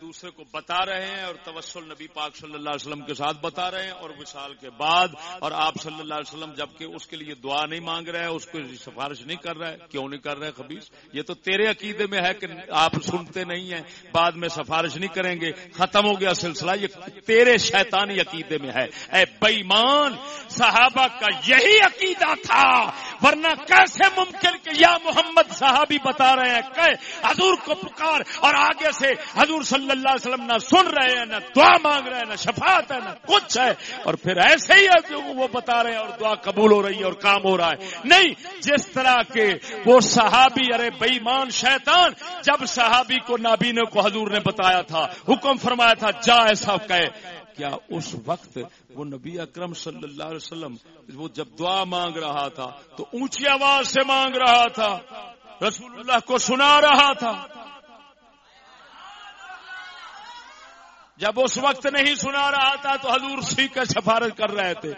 دوسرے کو بتا رہے ہیں اور توسل نبی پاک صلی اللہ علیہ وسلم کے ساتھ بتا رہے ہیں اور وشال کے بعد، اور آپ صلی اللہ علیہ وسلم جبکہ اس کے لیے دعا نہیں مانگ رہے ہیں، اس کو سفارش نہیں کر رہے کیوں نہیں کر رہے خبیص؟ یہ تو تیرے عقیدے میں ہے کہ آپ سنتے نہیں ہیں، بعد میں سفارش نہیں کریں گے، ختم ہو گیا سلسلہ، یہ تیرے شیطان عقیدے میں ہے۔ اے بےمان صحابہ کا یہی عقیدہ تھا۔ ورنہ کیسے ممکن کہ یا محمد صحابی بتا رہے ہیں کہ حضور کو پکار اور آگے سے حضور صلی اللہ علیہ وسلم نہ سن رہے ہیں، نہ دعا مانگ رہے ہیں، نہ شفاعت ہے، نہ کچھ ہے۔ اور پھر ایسے ہی ہے جو وہ بتا رہے ہیں اور دعا قبول ہو رہی ہے اور کام ہو رہا ہے۔ نہیں، جس طرح کے وہ صحابی، ارے بےمان شیطان، جب صحابی کو نابینے کو حضور نے بتایا تھا، حکم فرمایا تھا، جا ایسا کہ کیا اس وقت وہ نبی اکرم صلی اللہ علیہ وسلم وہ جب دعا مانگ رہا تھا تو اونچی آواز سے مانگ رہا تھا، رسول اللہ کو سنا رہا تھا۔ جب اس وقت نہیں سنا رہا تھا تو حضور سی کا سفارت کر رہے تھے۔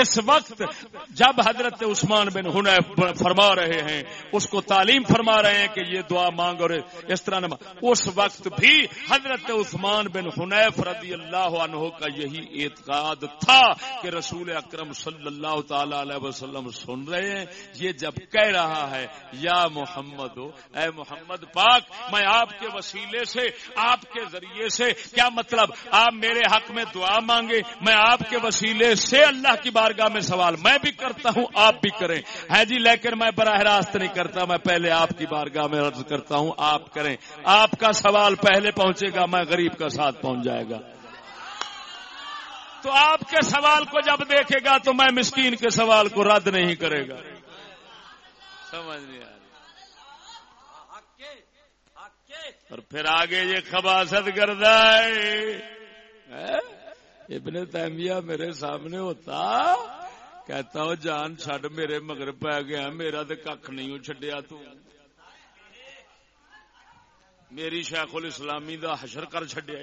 اس وقت جب حضرت عثمان بن ہن فرما رہے ہیں، اس کو تعلیم فرما رہے ہیں کہ یہ دعا مانگ اور اس طرح نہ اس وقت بھی حضرت عثمان بن حنیف رضی اللہ عنہ کا یہی اعتقاد تھا کہ رسول اکرم صلی اللہ تعالی علیہ وسلم سن رہے ہیں۔ یہ جب کہہ رہا ہے، یا محمد، اے محمد پاک، میں آپ کے وسیلے سے، آپ کے ذریعے سے، کیا مطلب مطلب آپ میرے حق میں دعا مانگے میں آپ کے وسیلے سے اللہ کی بارگاہ میں سوال میں بھی کرتا ہوں، آپ بھی کریں۔ ہے جی لیکن میں براہ راست نہیں کرتا، میں پہلے آپ کی بارگاہ میں عرض کرتا ہوں، آپ کریں۔ آپ کا سوال پہلے پہنچے گا، میں غریب کا ساتھ پہنچ جائے گا۔ تو آپ کے سوال کو جب دیکھے گا تو میں مسکین کے سوال کو رد نہیں کرے گا۔ سمجھ نہیں آ اور پھر آگے یہ خباست کرتا ہے۔ ابن تیمیہ میرے سامنے ہوتا۔ کہتا ہو، جان چڈ میرے مگر پی گیا، میرا تو کھ نہیں چڈیا تو۔ میری شیخ الاسلامی دا حشر کر چڈیا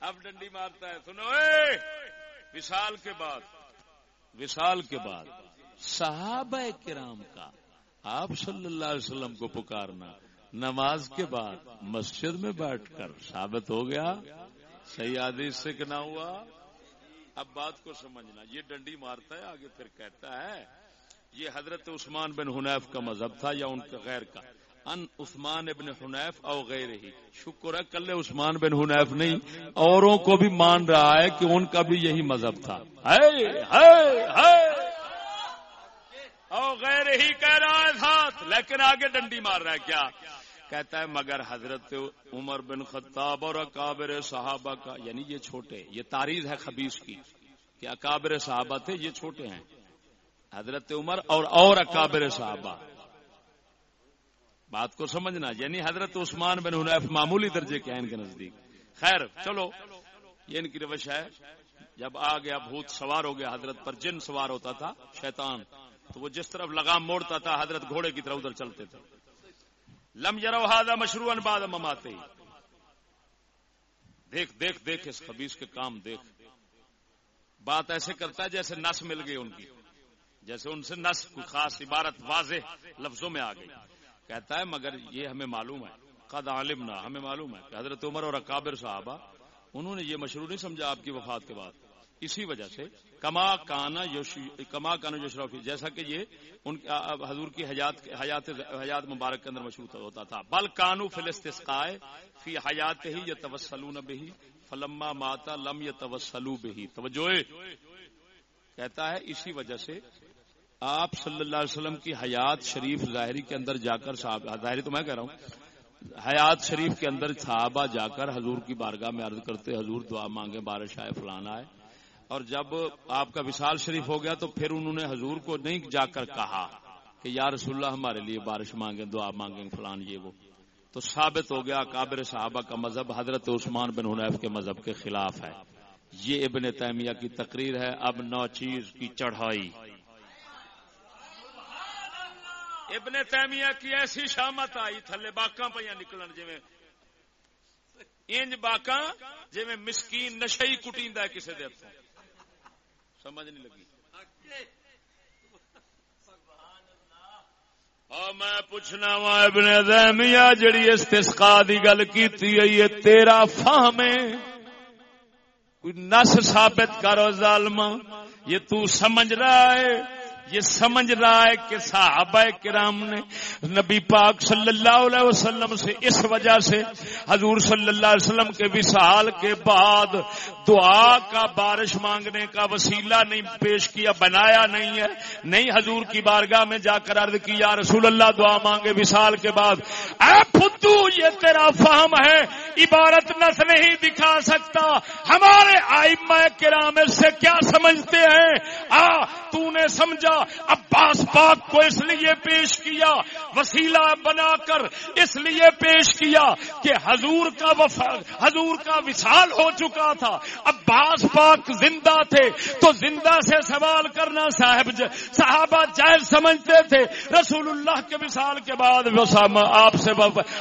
اب ڈنڈی مارتا ہے، سنو وشال کے بعد۔ وشال کے بعد۔ صحابہ کرام کا آپ صلی اللہ علیہ وسلم کو پکارنا، نماز کے بعد مسجد میں بیٹھ کر ثابت ہو گیا، صحیح آدیش سے کہ نہ ہوا۔ اب بات کو سمجھنا، یہ ڈنڈی مارتا ہے، آگے پھر کہتا ہے، یہ حضرت عثمان بن حنیف کا مذہب تھا یا ان کا غیر کا؟ ان عثمان ابن حنیف او غیر ہی شکر ہے کل عثمان بن حنیف نہیں۔ اوروں کو بھی مان رہا ہے کہ ان کا بھی یہی مذہب تھا۔ او غیر ہی کہہ رہا ہے ساتھ، لیکن آگے ڈنڈی مار رہا ہے کیا؟ کہتا ہے، مگر حضرت عمر بن خطاب اور اکابر صحابہ کا یعنی یہ چھوٹے، یہ تاریخ ہے خبیص کی، کہ اکابر صحابہ تھے، یہ چھوٹے ہیں۔ حضرت عمر اور اور اکابر صحابہ۔ بات کو سمجھنا یعنی حضرت عثمان بن حنیف معمولی درجے کے ہیں ان کے نزدیک۔ خیر، چلو، یہ ان کی روش ہے۔ جب آ گیا، بھوت سوار ہو گیا، حضرت پر جن سوار ہوتا تھا، شیطان۔ تو وہ جس طرف لگام موڑتا تھا، حضرت گھوڑے کی طرف ادھر چلتے تھے۔ لم یرو ہادا مشروع بعد مماتے دیکھ دیکھ دیکھ اس خبیص کے کام، دیکھ۔ بات ایسے کرتا ہے جیسے نس مل گئی ان کی۔ جیسے ان سے نس کوئی خاص عبارت واضح لفظوں میں آ گئی۔ کہتا ہے، مگر یہ ہمیں معلوم ہے۔ قد عالم نہ ہمیں معلوم ہے کہ حضرت عمر اور اکابر صحابہ، انہوں نے یہ مشروع نہیں سمجھا آپ کی وفات کے بعد۔ اسی وجہ سے کما کانا کما کانا یوشرفی جیسا کہ یہ ان حضور کی حیات حیات حیات مبارک کے اندر مشہور ہوتا تھا۔ بل کانو فلسطائے فی حیات ہی یہ توسلون بہی، فلما ماتا لم یہ توسلو بہی۔ توجہ۔ کہتا ہے اسی وجہ سے آپ صلی اللہ علیہ وسلم کی حیات شریف ظاہری کے اندر جا کر ظاہری تو میں کہہ رہا ہوں، حیات شریف کے اندر صحابہ جا کر حضور کی بارگاہ میں عرض کرتے، حضور دعا مانگے بارش آئے فلانا آئے۔ اور جب آپ کا وشال شریف ہو گیا تو پھر انہوں نے حضور کو نہیں جا کر کہا کہ یا رسول اللہ ہمارے لیے بارش مانگے دعا مانگیں، فلان یہ وہ۔ تو ثابت ہو گیا کابر صحابہ کا مذہب حضرت عثمان بن حنیف کے مذہب کے خلاف ہے۔ یہ ابن تیمیہ کی تقریر ہے، اب نو چیز کی چڑھائی۔ ابن تیمیہ کی ایسی شامت آئی، تھلے باقا پہ نکلن جی انج باقا جی مسکین نشئی کٹیند کسی دے سمجھ نہیں لگی۔ میں پوچھنا وا ابن تیمیہ جڑی استسقا دی گل کیتی ہے یہ تیرا فہم ہے۔ کوئی نس ثابت کرو ظالم یہ تو سمجھ رہا ہے۔ یہ سمجھ رہا ہے کہ صحابہ کرام نے نبی پاک صلی اللہ علیہ وسلم سے اس وجہ سے حضور صلی اللہ علیہ وسلم کے وصال کے بعد دعا کا بارش مانگنے کا وسیلہ نہیں پیش کیا، بنایا نہیں ہے۔ نہیں حضور کی بارگاہ میں جا کر عرض کیا رسول اللہ دعا مانگے وصال کے بعد۔ اے پتو یہ تیرا فہم ہے۔ عبارت نس نہیں دکھا سکتا۔ ہمارے آئمہ کرام سے کیا سمجھتے ہیں؟ آ، تو نے سمجھا عباس پاک کو اس لیے پیش کیا، وسیلہ بنا کر اس لیے پیش کیا کہ حضور کا وفا حضور کا وصال ہو چکا تھا۔ عباس پاک زندہ تھے، تو زندہ سے سوال کرنا صاحب صحابہ جائز سمجھتے تھے۔ رسول اللہ کے وصال کے بعد آپ سے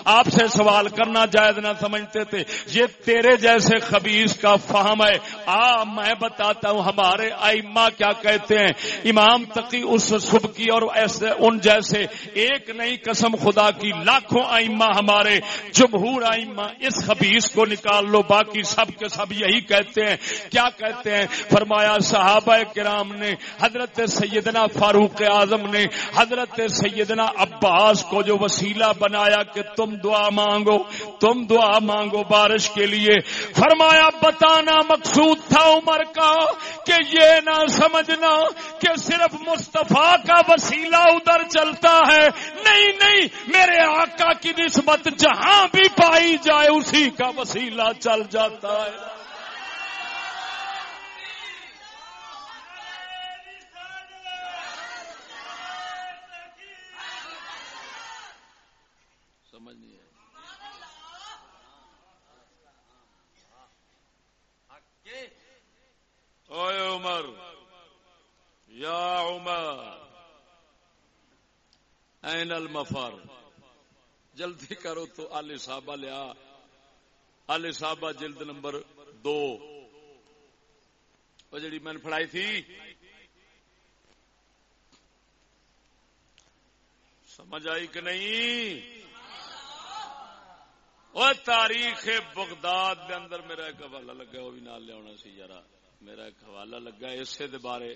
آپ سے سوال کرنا جائز نہ سمجھتے تھے۔ یہ تیرے جیسے خبیص کا فہم ہے۔ آ، میں بتاتا ہوں، ہمارے ائمہ کیا کہتے ہیں؟ امام تقی اس سب اور ایسے ان جیسے ایک نئی قسم خدا کی لاکھوں آئمہ ہمارے، جمہور آئمہ، اس خبیص کو نکال لو، باقی سب کے سب یہی کہتے ہیں۔ کیا کہتے ہیں؟ فرمایا صحابہ کرام نے، حضرت سیدنا فاروق اعظم نے، حضرت سیدنا عباس کو جو وسیلہ بنایا کہ تم دعا مانگو، تم دعا مانگو بارش کے لیے۔ فرمایا بتانا مقصود تھا عمر کا کہ یہ نہ سمجھنا کہ صرف مصطفیٰ کا وسیلہ ادھر چلتا ہے۔ نہیں نہیں، میرے آقا کی نسبت جہاں بھی پائی جائے اسی کا وسیلہ چل جاتا ہے۔ اوے عمر۔ یا عمر، این المفر، جلدی کرو تو علی صاحبہ لیا۔ علی صاحبہ جلد نمبر دو۔ وہ جڑی میں نے پڑھائی تھی۔ سمجھ آئی کہ نہیں؟ وہ تاریخ بغداد دے اندر میرا ایک حوالہ لگا وہ بھی نال لیا سی یار میرا ایک حوالہ لگا اسے دے بارے۔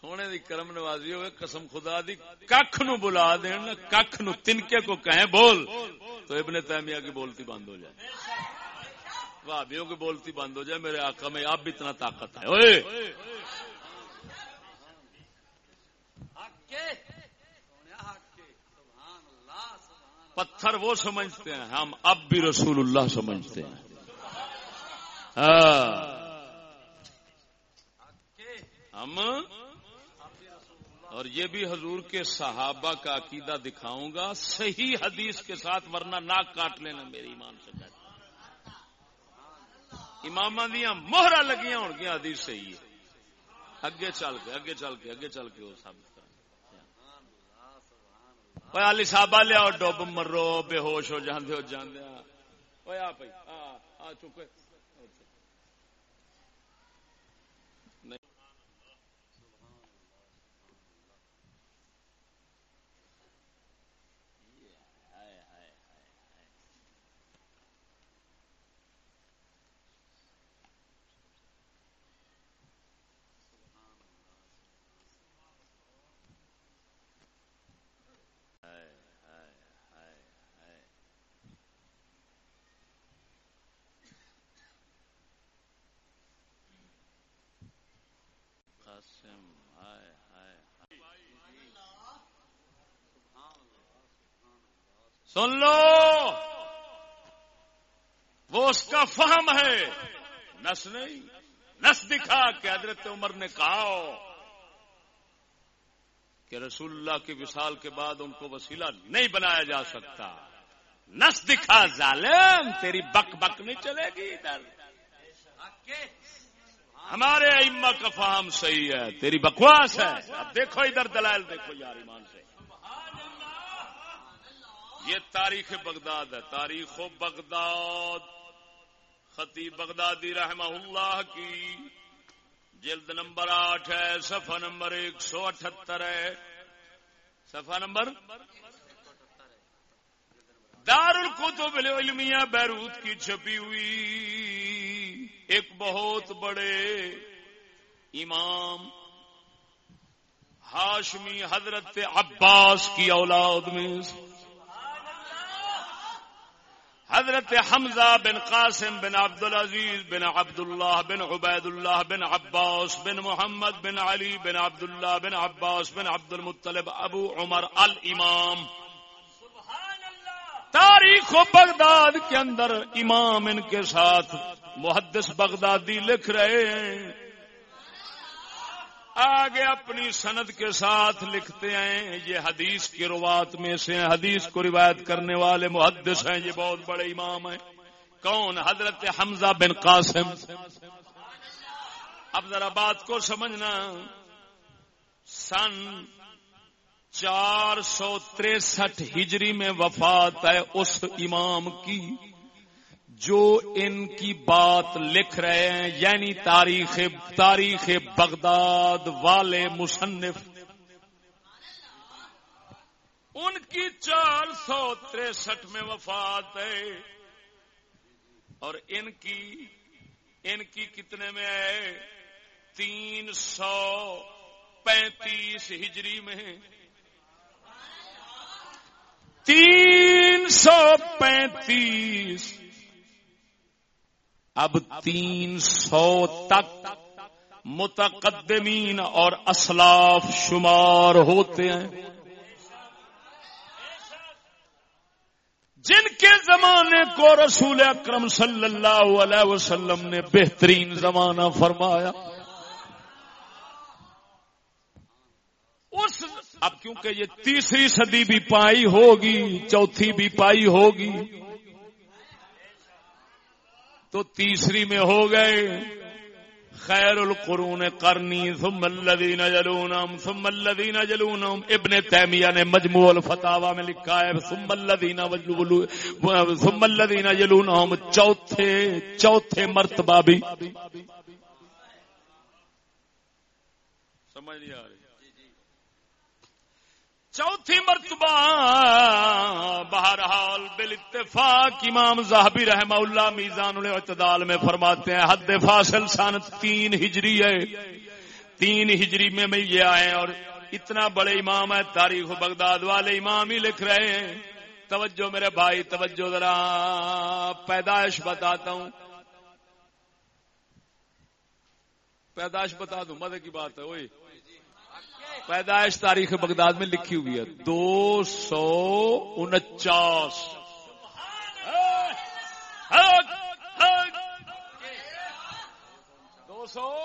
سونے دی کرم نوازی ہوئے قسم خدا دی ککھ نو بلا دین ککھ نو تنکے کو کہیں بول تو ابن تیمیہ کی بولتی بند ہو جائے۔ بھابیوں کی بولتی بند ہو جائے میرے آقا میں اب اتنا طاقت ہے اوئے۔ پتھر وہ سمجھتے ہیں ہم اب بھی رسول اللہ سمجھتے ہیں۔ ہاں۔ ہم اور یہ بھی حضور کے صحابہ کا عقیدہ دکھاؤں گا، صحیح حدیث کے ساتھ ورنہ ناک کاٹ لینا میری ایمان سے امام دیا موہرا لگیاں ہو گیا حدیث صحیح ہے۔ اگے چل کے، اگے چل کے، اگے چل کے وہ ثابت کر علی صاحب لیا ڈب مرو، بے ہوش ہو جاندے ہو، جاندے ہاں۔ آ چکے سن لو! وہ اس کا فہم ہے۔ نس نہیں، نس دکھا کہ حضرت عمر نے کہا کہ رسول اللہ کے وصال کے بعد ان کو وسیلہ نہیں بنایا جا سکتا۔ نس دکھا، ظالم، تیری بک بک نہیں چلے گی ادھر۔ ہمارے اما کا فہم صحیح ہے، تیری بکواس ہے۔ اب دیکھو ادھر دلائل، دیکھو یار ایمان سے۔ یہ تاریخ بغداد ہے، تاریخ و بغداد۔ خطیب بغدادی رحمہ اللہ کی۔ جلد نمبر آٹھ ہے، صفحہ نمبر ایک سو اٹھہتر ہے۔ صفحہ نمبر دار القتب العلمیہ بیروت کی چھپی ہوئی۔ ایک بہت بڑے امام ہاشمی حضرت عباس کی اولاد میں۔ حضرت حمزہ بن قاسم بن عبد العزیز بن عبد اللہ بن عبید اللہ بن عباس بن محمد بن علی بن عبد اللہ بن عباس بن عبد المطلب ابو عمر الامام۔ تاریخ و بغداد کے اندر امام ان کے ساتھ، محدث بغدادی لکھ رہے ہیں۔ آگے اپنی سند کے ساتھ لکھتے ہیں، یہ حدیث کی روات میں سے ہیں۔ حدیث کو روایت کرنے والے محدث ہیں، یہ بہت بڑے امام ہیں۔ کون؟ حضرت حمزہ بن قاسم۔ اب ذرا بات کو سمجھنا۔ سن چار سو تریسٹھ ہجری میں وفات ہے اس امام کی۔ جو ان کی بات لکھ رہے ہیں یعنی تاریخ تاریخ بغداد والے مصنف۔ ان کی چار سو تریسٹھ میں وفات ہے۔ اور ان کی ان کی کتنے میں ہے؟ تین سو پینتیس ہجری میں۔ تین سو پینتیس اب تین سو تک متقدمین اور اسلاف شمار ہوتے ہیں۔ جن کے زمانے کو رسول اکرم صلی اللہ علیہ وسلم نے بہترین زمانہ فرمایا۔ اس اب کیونکہ یہ تیسری صدی بھی پائی ہوگی، چوتھی بھی پائی ہوگی تو تیسری میں ہو گئے۔ خیر القرون کرنی ثم الذین جلونم ثم الذین جلونم ابن تیمیہ نے مجموع الفتاوا میں لکھا ہے، ثم الذین ثم الذین جلونم چوتھے چوتھے مرتبہ بھی۔ سمجھ نہیں آ رہی۔ چوتھی مرتبہ بہرحال بال اتفاق امام زہبی رحمہ اللہ میزان الاعتدال میں فرماتے ہیں، حد فاصل سن تین ہجری ہے۔ تین ہجری میں میں یہ آئے اور اتنا بڑے امام ہے تاریخ بغداد والے امام ہی لکھ رہے ہیں۔ توجہ میرے بھائی، توجہ ذرا پیدائش بتاتا ہوں۔ پیدائش بتا دوں مدد کی بات ہے وہی پیدائش تاریخ بغداد میں لکھی ہوئی ہے۔ دو سو انچاس۔ دو سو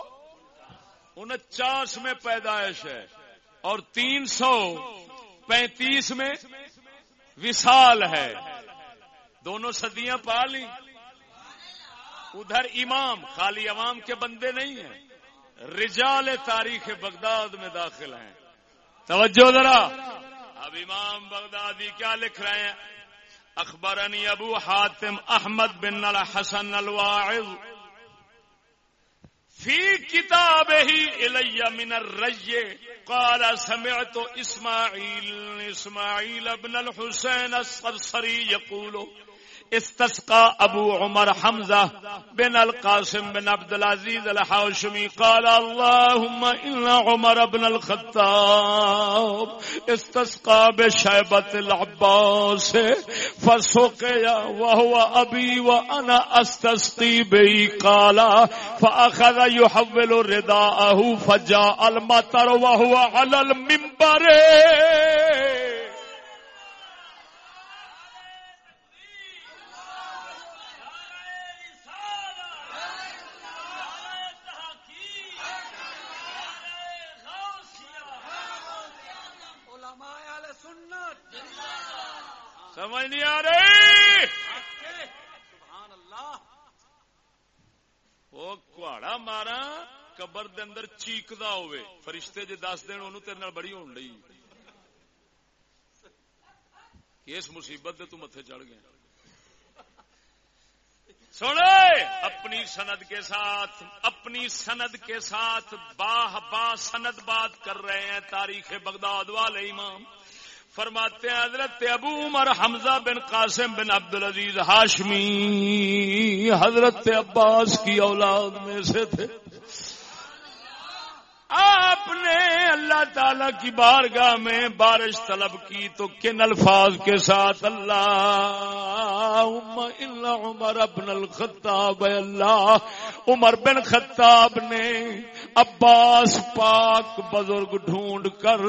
انچاس میں پیدائش ہے اور تین سو پینتیس میں وشال ہے۔ دونوں صدیاں پا لی ادھر امام، خالی عوام کے بندے نہیں ہیں۔ رجال تاریخ بغداد میں داخل ہیں۔ توجہ ذرا۔ اب امام بغدادی کیا لکھ رہے ہیں؟ اخبرنی ابو حاتم احمد بن الحسن الواعظ۔ فی کتاب ہی الیہ من الرج قال سمعت اسماعیل اسماعیل ابن الحسین الصرصری یقولو استسقى ابو عمر حمزه بن القاسم بن عبد العزيز الحاشمي قال اللهم ان عمر بن الخطاب استسقى بشيبه العباس فسقي وهو ابي وانا استسقي به. قال فاخذ يحول رداءه فجاء المطر وهو على المنبر. سمجھ نہیں آ رہی؟ وہ کہاڑا مارا، قبر دے اندر چیکدا ہوئے۔ فرشتے جے دس دن انہوں تیرے بڑی ہون لئی۔ اس مصیبت دے تو متھے چڑھ گئے۔ سنے اپنی سند کے ساتھ، اپنی سند کے ساتھ باہ با سند بات کر رہے ہیں تاریخ بغداد والے امام۔ فرماتے ہیں، حضرت ابو عمر حمزہ بن قاسم بن عبد العزیز ہاشمی، حضرت عباس کی اولاد میں سے تھے۔ آپ نے اللہ تعالی کی بارگاہ میں بارش طلب کی تو کن الفاظ کے ساتھ؟ اللہ عمر ابن الخطاب اللہ عمر بن خطاب نے عباس پاک بزرگ ڈھونڈ کر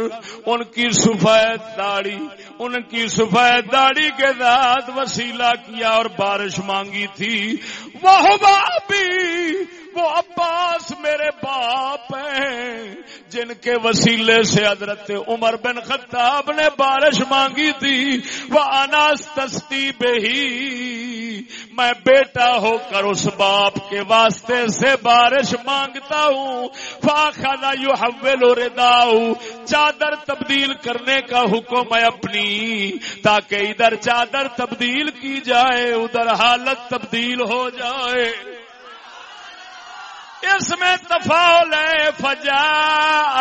ان کی سفید داڑھی، ان کی سفید داڑھی کے ساتھ وسیلہ کیا اور بارش مانگی تھی۔ وہ بھی وہ عباس میرے باپ ہیں، جن کے وسیلے سے حضرت عمر بن خطاب نے بارش مانگی تھی۔ وہ اناس تستی بہی میں بیٹا ہو کر اس باپ کے واسطے سے بارش مانگتا ہوں۔ فاخذ یحول رداؤ چادر تبدیل کرنے کا حکم ہے اپنی۔ تاکہ ادھر چادر تبدیل کی جائے، ادھر حالت تبدیل ہو جائے۔ اس میں تفاول ہے فجا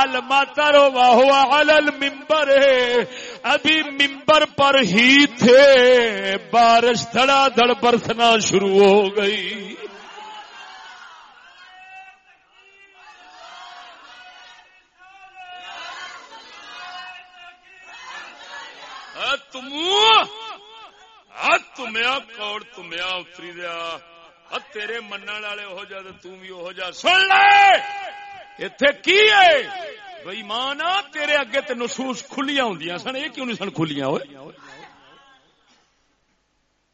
المتر وہ المبر ہے ابھی ممبر پر ہی تھے، بارش دھڑا دھڑ برسنا شروع ہو گئی۔ ہاں، تم ہاں، تمیا کوڑ، تمیا اتری دیا۔ تیرے من والے ہو جا تو بھی ہو جا سن لے! اتے کی ہے؟ بھائی ماں تیرے اگے تے نصوص کھلیاں ہوں سن، یہ کیوں نہیں سن کھلیاں ہوئے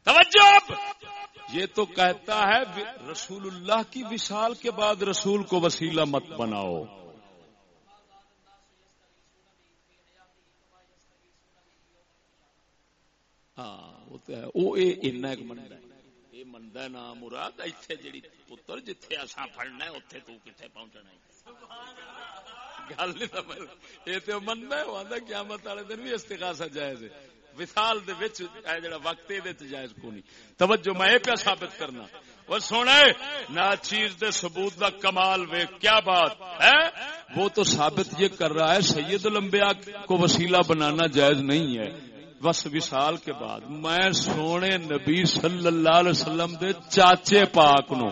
توجہ! یہ تو کہتا ہے رسول اللہ کی وشال کے بعد رسول کو وسیلہ مت بناؤ۔ ہاں وہ تو ہے۔ وہ ایک منڈا ہے۔ یہ منتا نا مراد اتنے جیڑی پتر جتھے اصا پڑنا اتنے تو کتنے پہنچنا ہے گل نہیں یہ تو منتا ہے وہ قیامت والے دن بھی استقاسا جائز وسال جڑا وقت اے یہ جائز کو نہیں توجہ میں پیا ثابت کرنا وہ سونا نہ چیز دے ثبوت دا کمال وے کیا بات ہے وہ تو ثابت یہ کر رہا ہے سید الانبیاء کو وسیلہ بنانا جائز نہیں ہے بس وسال کے بعد میں سونے نبی صلی اللہ علیہ وسلم دے چاچے پاک نو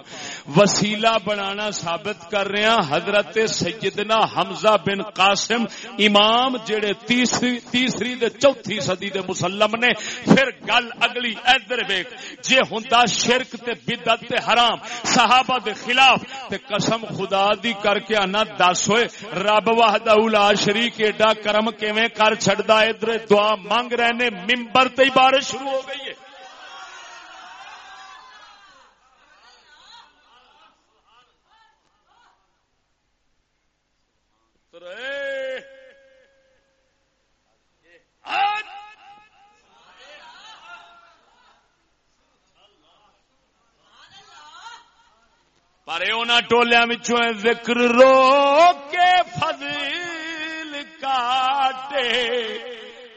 وسیلہ بنانا ثابت کر رہے ہیں۔ حضرت سیدنا حمزہ بن قاسم امام جڑے تیسری تیسری دے چوتھی صدی دے مسلم نے۔ پھر گل اگلی ادھر ویک جے ہوندا شرک تے بدعت تے حرام، صحابہ دے خلاف، تے قسم خدا دی کر کے انا دس ہوئے۔ رب وحدہ لا شریک، ایڈا کرم کیویں کر چھڑدا؟ ادھر دعا مانگ رہے نے ممبر تے بارش شروع ہو گئی ہے۔ پر ٹولیا ذکر رو کے فضل کاٹے۔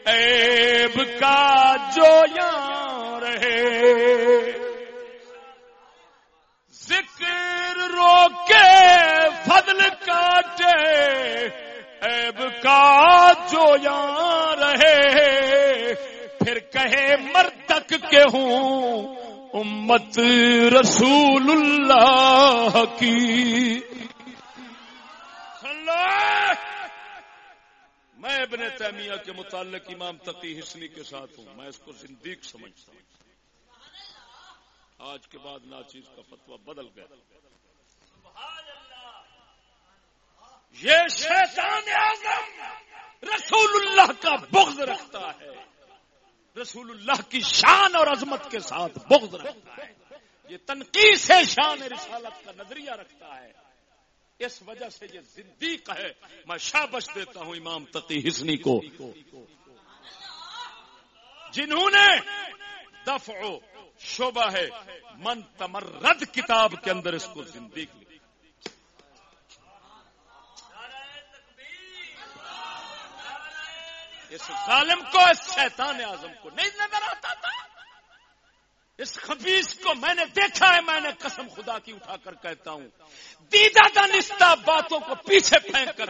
عیب کا جو یہاں رہے۔ ذکر رو کے فضل کاٹے۔ عیب کا جو یہاں رہے۔ پھر کہے مرتک کے ہوں، امت رسول اللہ کی۔ میں ابن تیمیہ کے متعلق امام تقی حسنی کے ساتھ ہوں۔ میں اس کو زندیق سمجھتا ہوں۔ آج کے بعد ناچیز کا فتوا بدل گیا۔ یہ شیطان اعظم رسول اللہ کا بغض رکھتا ہے۔ رسول اللہ کی شان اور عظمت کے ساتھ بغض رکھتا ہے۔ یہ تنقید سے شان رسالت کا نظریہ رکھتا ہے۔ اس وجہ سے یہ زندیق ہے، میں شابش دیتا ہوں امام تقی حسنی کو۔ جنہوں نے دفع شعبہ ہے، من تمرد کتاب کے اندر اس کو زندیق لکھا اس ظالم کو، اس شیطان اعظم کو نہیں نظر آتا تھا؟ اس خبیص کو میں نے دیکھا ہے، میں نے قسم خدا کی اٹھا کر کہتا ہوں۔ دیدہ دانستہ باتوں کو پیچھے پھینک کر۔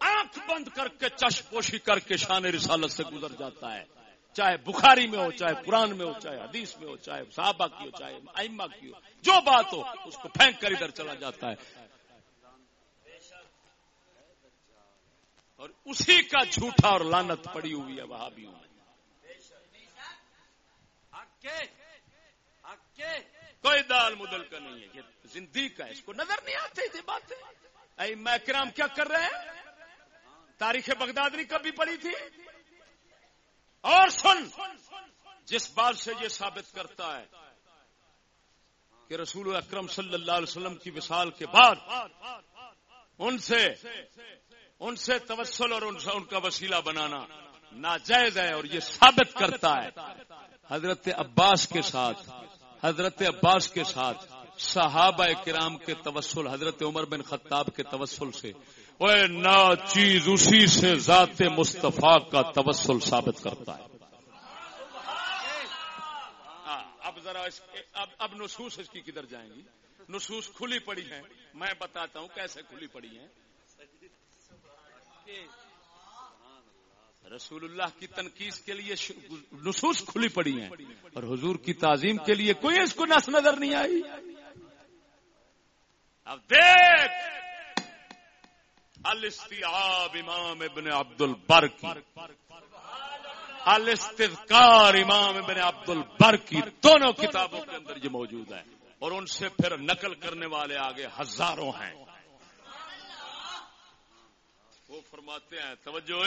آنکھ بند کر کے چش پوشی کر کے شان رسالت سے گزر جاتا ہے۔ چاہے بخاری میں ہو، چاہے قرآن میں ہو، چاہے حدیث میں ہو، چاہے صحابہ کی ہو، چاہے ائمہ کی ہو، جو بات ہو، اس کو پھینک کر ادھر چلا جاتا ہے۔ اور اسی کا جھوٹا اور لانت پڑی ہوئی ہے وہاں بھی ہوں کوئی دال مدل کا نہیں ہے، یہ زندگی کا اس کو نظر نہیں آتے تھے باتیں۔ اے میں کرام کیا کر رہے ہیں؟ تاریخ بغدادری کبھی پڑی تھی؟ اور سن، جس بات سے یہ ثابت کرتا ہے کہ کہ رسول اکرم صلی اللہ علیہ وسلم کی مثال کے بعد ان سے ان سے توسل اور ان کا وسیلہ بنانا ناجائز ہے اور یہ ثابت کرتا ہے۔ حضرت عباس کے ساتھ، حضرت عباس کے ساتھ صحابہ کرام کے توسل، حضرت عمر بن خطاب کے توسل سے۔ نا چیز اسی سے ذات مصطفیٰ کا توسل ثابت کرتا ہے۔ ہاں، اب ذرا اب اب نصوص اس کی کدھر جائیں گی؟ نصوص کھلی پڑی ہیں۔ میں بتاتا ہوں کیسے کھلی پڑی ہیں۔ رسول اللہ کی تنقید کے لیے نصوص کھلی پڑی ہیں اور حضور کی تعظیم کے لیے کوئی اس کو نس نظر نہیں آئی۔ اب دیکھ۔ الاستیاب امام ابن عبد البر کی الاستذکار امام ابن عبد البر کی دونوں کتابوں کے اندر یہ موجود ہے اور ان سے پھر نقل کرنے والے آگے ہزاروں ہیں۔ وہ فرماتے ہیں، توجہ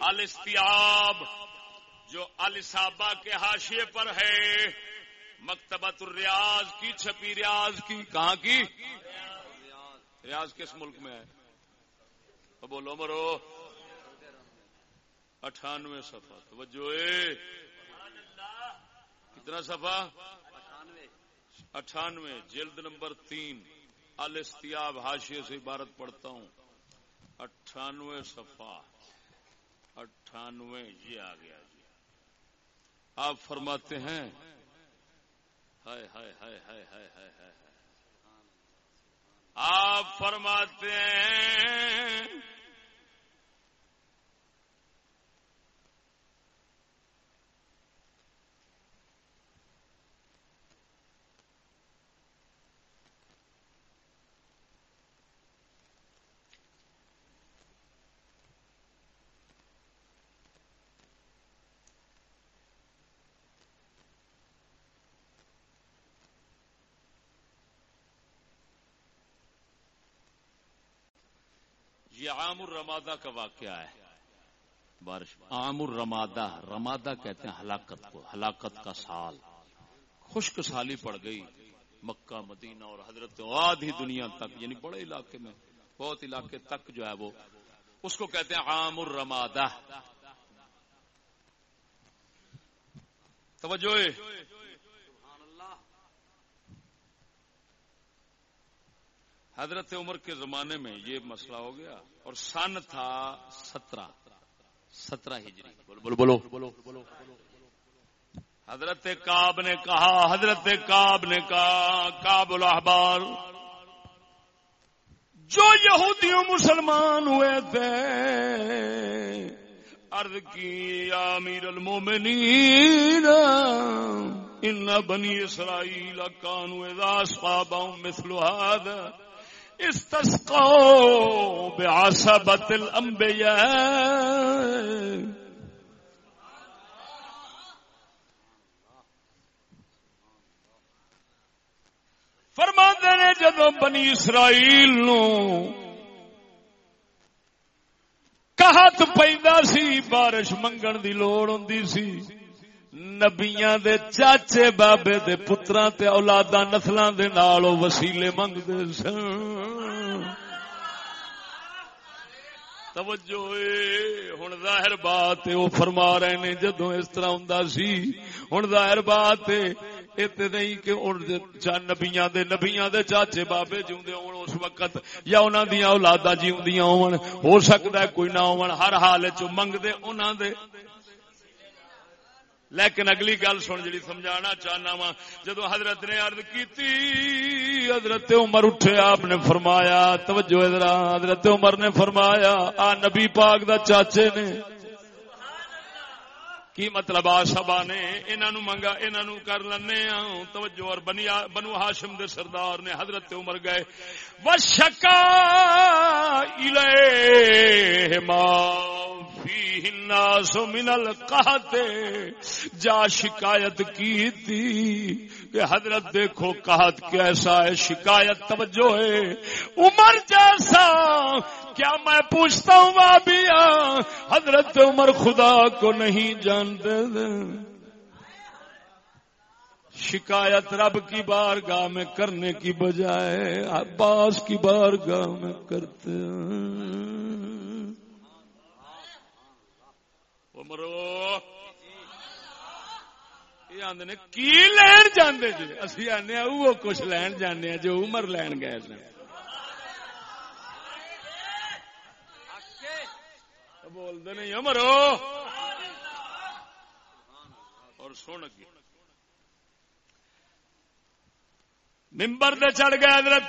الاستیاب جو الصابہ کے حاشیے پر ہے مکتبت الریاض کی چھپی ریاض کی، کہاں کی؟ ریاض کس ملک میں ہے؟ تو بولو مرو اٹھانوے سفا توجہ کتنا سفا اٹھانوے، جلد نمبر تین الاستیاب حاشیے سے عبارت پڑھتا ہوں۔ اٹھانوے سفا اٹھانوے، یہ آ گیا جی۔ آپ فرماتے ہیں، ہائے ہائے ہائے ہائے ہائے ہائے ہائے۔ آپ فرماتے ہیں یہ عام الرمادہ کا واقعہ ہے۔ بارش۔ عام الرمادہ، رمادہ کہتے ہیں ہلاکت کو، ہلاکت کا سال۔ خشک سالی پڑ گئی۔ مکہ، مدینہ اور حضرت آدھی دنیا تک یعنی بڑے علاقے میں، بہت علاقے تک جو ہے وہ، اس کو کہتے ہیں عام الرمادہ۔ توجہ۔ حضرت عمر کے زمانے میں یہ مسئلہ ہو گیا اور سن تھا سترہ سترہ ہجری۔ بولو بولو بولو۔ حضرت کاب نے کہا حضرت کاب نے کہا کاب الاحبار جو یہودیوں مسلمان ہوئے تھے عرض کی امیر المومنین ان بنی اسرائیل کانو اذا اصحابهم مثل هذا استسقوا بعصبت الانبیاء فرما نے جدو بنی اسرائیل نو کہت پہ سی، بارش منگن دی لوڑ ہوں سی۔ نبیاں دے چاچے بابے دے پتراں تے اولاداں نسلاں دے نال او وسیلے منگدے سن۔ توجہ ہن ظاہر بات وہ فرما رہے نے جدوں اس طرح ہوندا سی۔ ہن ظاہر بات تے نہیں کہ نبیاں دے نبیاں دے چاچے بابے جیوندے ہون اس وقت، یا انہاں دیاں اولاداں جیوندیاں ہون۔ ہو سکدا ہے کوئی نہ ہون، ہر حال وچ منگدے انہاں دے۔ لیکن اگلی گل سن جی سمجھانا چاہنا وا جدو حضرت نے ارد کی حضرت عمر اٹھے، آپ نے فرمایا، توجہ حضرت عمر نے فرمایا، آ نبی پاک دا چاچے نے۔ کی مطلب آ سبا نے؟ انہوں منگا انہوں کر لینے توجہ، اور بنو ہاشم دے سردار نے حضرت عمر گئے۔ وشکا فی الناس من القحط۔ جا شکایت کی تھی کہ حضرت دیکھو قحط کیسا ہے، شکایت توجہ ہے۔ عمر جیسا، کیا میں پوچھتا ہوں بابیا حضرت عمر خدا کو نہیں جانتے۔ شکایت رب کی بارگاہ میں کرنے کی بجائے عباس کی بارگاہ میں کرتے مرو آدھے کی لین جانے جی اسی آنے وہ کچھ لین جانے جو عمر لین گئے بولتے نہیں مرو اور سن گیا ممبر دے چڑھ گئے حضرت۔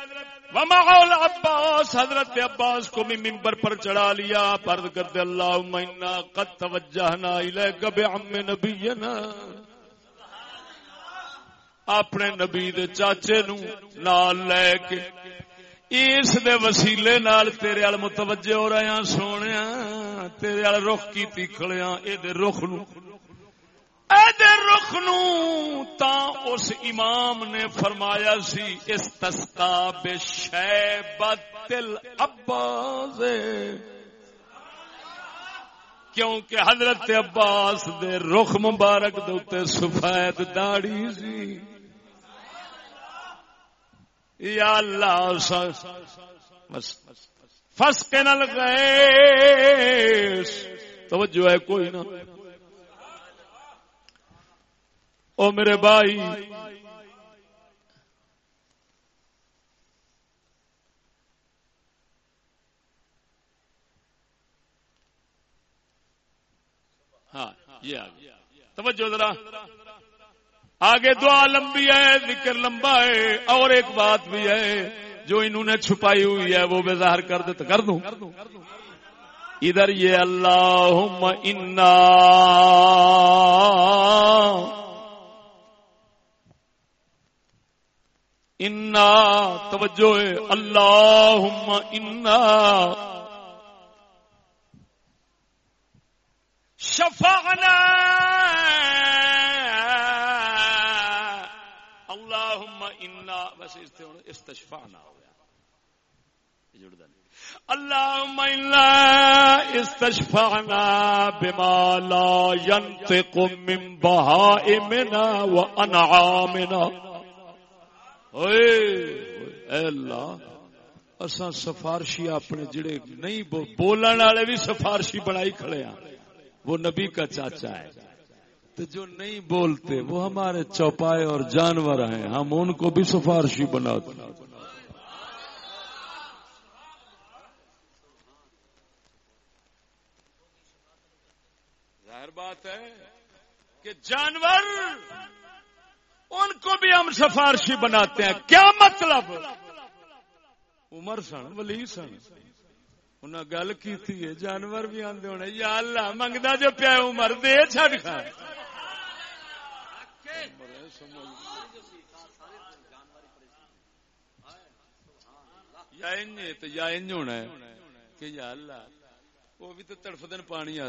ومعول عباس حضرت عباس کو بھی ممبر پر چڑھا لیا۔ پرد کرتے اللہ منا قد توجہنا الیک بعم نبینا۔ اپنے نبی دے چاچے نو نال لے کے۔ اس دے وسیلے نال تیرے ال متوجہ ہو رہے ہیں، سونے تیرے ال رخ کی تیکھڑیاں اے دے رخ نو۔ رخ تا اس امام نے فرمایا سی اس بے عباس۔ کیونکہ حضرت عباس دے رخ مبارک دے سفید داڑی سی۔ یا اللہ فس کے نل گئے توجہ ہے، کوئی نہ۔ او میرے بھائی ہاں یہ توجہ ذرا۔ آگے دعا لمبی ہے، ذکر لمبا ہے، اور ایک بات بھی ہے، جو انہوں نے چھپائی ہوئی ہے، وہ بے ظاہر کر دے تو کر دوں۔ ادھر یہ اللہ انا انا توجہ اللہ انا شفعنا اللہم انا بس استشفعنا ہو گیا۔ جڑتا نہیں اللهم إنا استشفعنا بما لا ينطق من بهائمنا وانعامنا وأنعامنا اللہ اساں سفارشی اپنے جڑے نہیں بولن والے بھی سفارشی بنائی کھڑے ہیں وہ نبی کا چاچا ہے تو جو نہیں بولتے وہ ہمارے چوپائے اور جانور ہیں ہم ان کو بھی سفارشی بناتے ظاہر بات ہے کہ جانور ان کو بھی ہم سفارشی بناتے ہیں۔ کیا مطلب؟ عمر سن، ولی سن۔ انہیں گل کی جانور بھی آدھے ہونے۔ یا اللہ منگتا جو پیا عمر، دے چڑ کھا۔ یا ہونا ہے کہ یا اللہ، وہ بھی تو تڑف دن پانی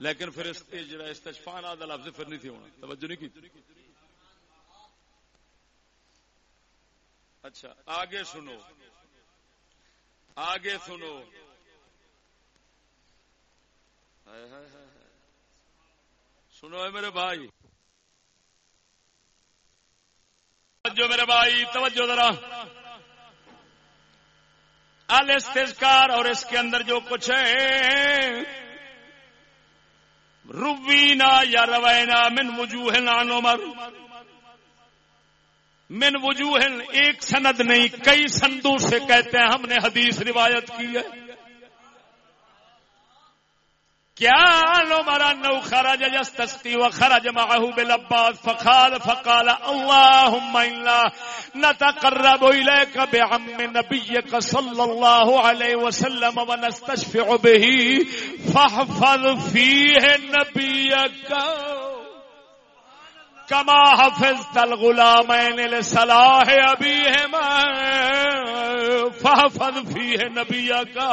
لیکن پھر جڑا استشفان آدھا لفظ پھر نہیں تھی ہونا. توجہ نہیں کی؟ اچھا آگے سنو۔ آگے سنو۔ سنو ہے میرے بھائی۔ توجہ میرے بھائی، توجہ ذرا۔ الاستذکار اور اس کے اندر جو کچھ ہے روینا یا روینا من وجوہ عن عمر من وجوہ ایک سند نہیں، کئی سندوں سے کہتے ہیں، ہم نے حدیث روایت کی ہے۔ کیا لو مارا نو خرج يستسقي وخرج معه بالعباس فقال فقال اللهم انا نتقرب اليك بعم نبيك صلى الله عليه وسلم ونستشفع به فاحفظ فيه نبيك کما حفظ تل غلامین لصلاح ابیہما فحفظ فیہ نبیہ کا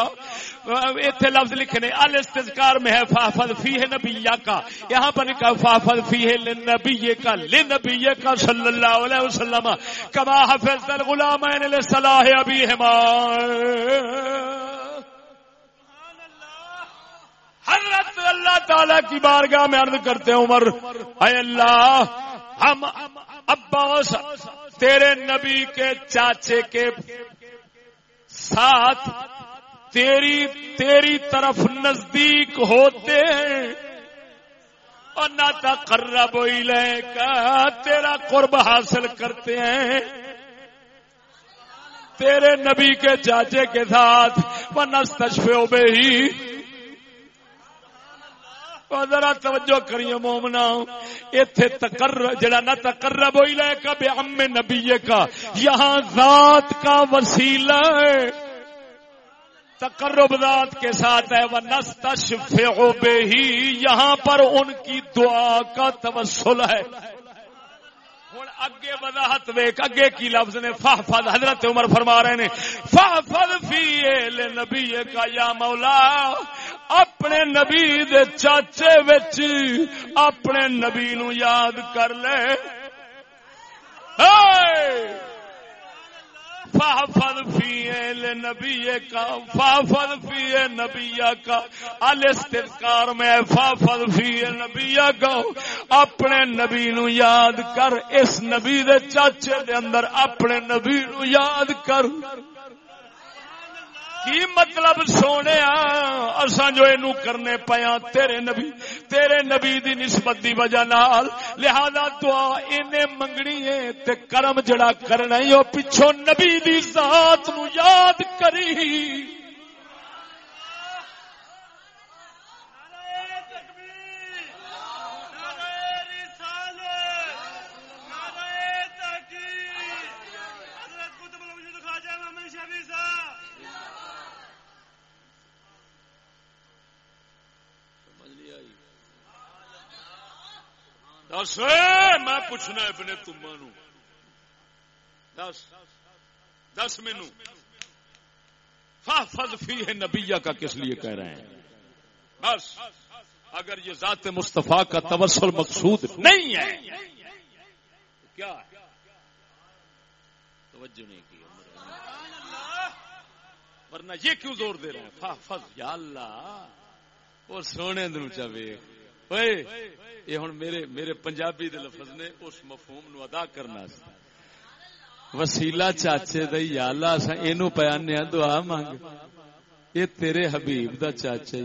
اتنے لفظ لکھنے الاستذکار میں ہے، فحفظ فیہ نبیہ کا یہاں پر لکھا فحفظ فیہ لنبیہ کا لنبیہ کا صلی اللہ علیہ وسلم. کما حفظ تل غلامین لصلاح ابیہما حضرت اللہ تعالی کی بارگاہ میں عرض کرتے ہیں، عمر، اے اللہ، ہم عباس، تیرے نبی کے چاچے کے ساتھ تیری تیری طرف نزدیک ہوتے ہیں۔ اور نہ تقرب کا تیرا قرب حاصل کرتے ہیں۔ تیرے نبی کے چاچے کے ساتھ وہ نستشفے بے ہی ذرا توجہ کریے مومنا ایتھے تکر جڑا نہ تقرب ہوئی، لے کا بے ام نبی کا۔ یہاں ذات کا وسیلہ ہے۔ تقرب ذات کے ساتھ ہے وہ نستشفع بے ہی یہاں پر ان کی دعا کا توسل ہے۔ ہوں اگے وضاحت ویک اگے کی لفظ نے؟ فحفظ حضرت عمر فرما رہے نے۔ فہ فد فی نبی کا یا مولا، اپنے نبی دے چاچے وچ اپنے نبی نو یاد کر لے۔ فافر فی نبی کا فافر فی نبی کا۔ الستذکار میں فافر فی نبی کا۔ اپنے نبی نو یاد کر، اس نبی دے چاچے دے اندر اپنے نبی نو یاد کر۔ کی مطلب سونے اساں جو اینو کرنے پیا تیرے نبی تیرے نبی دی نسبت دی وجہ نال۔ لہذا دعا اینے منگنی ہے تے کرم جڑا کرنا ہی او پچھو نبی دی ذات نو یاد کری۔ دس۔ میں پوچھنا ابن تما نو۔ دس۔ دس مینو۔ فض فی ہے نبیا کا کس لیے کہہ رہے ہیں؟ بس۔ اگر یہ ذات مصطفیٰ کا تبسل مقصود نہیں ہے، کیا توجہ نہیں کی۔ ورنہ یہ کیوں زور دے رہے ہیں؟ فض یا اللہ اور سونے دن چاہے یہ ہوں میرے میرے پنجابی دے لفظ نے اس مفہوم نو ادا کرنا وسیلا چاچے دیا اصا یہ پیانے دعا مانگ یہ تیرے حبیب دا چاچا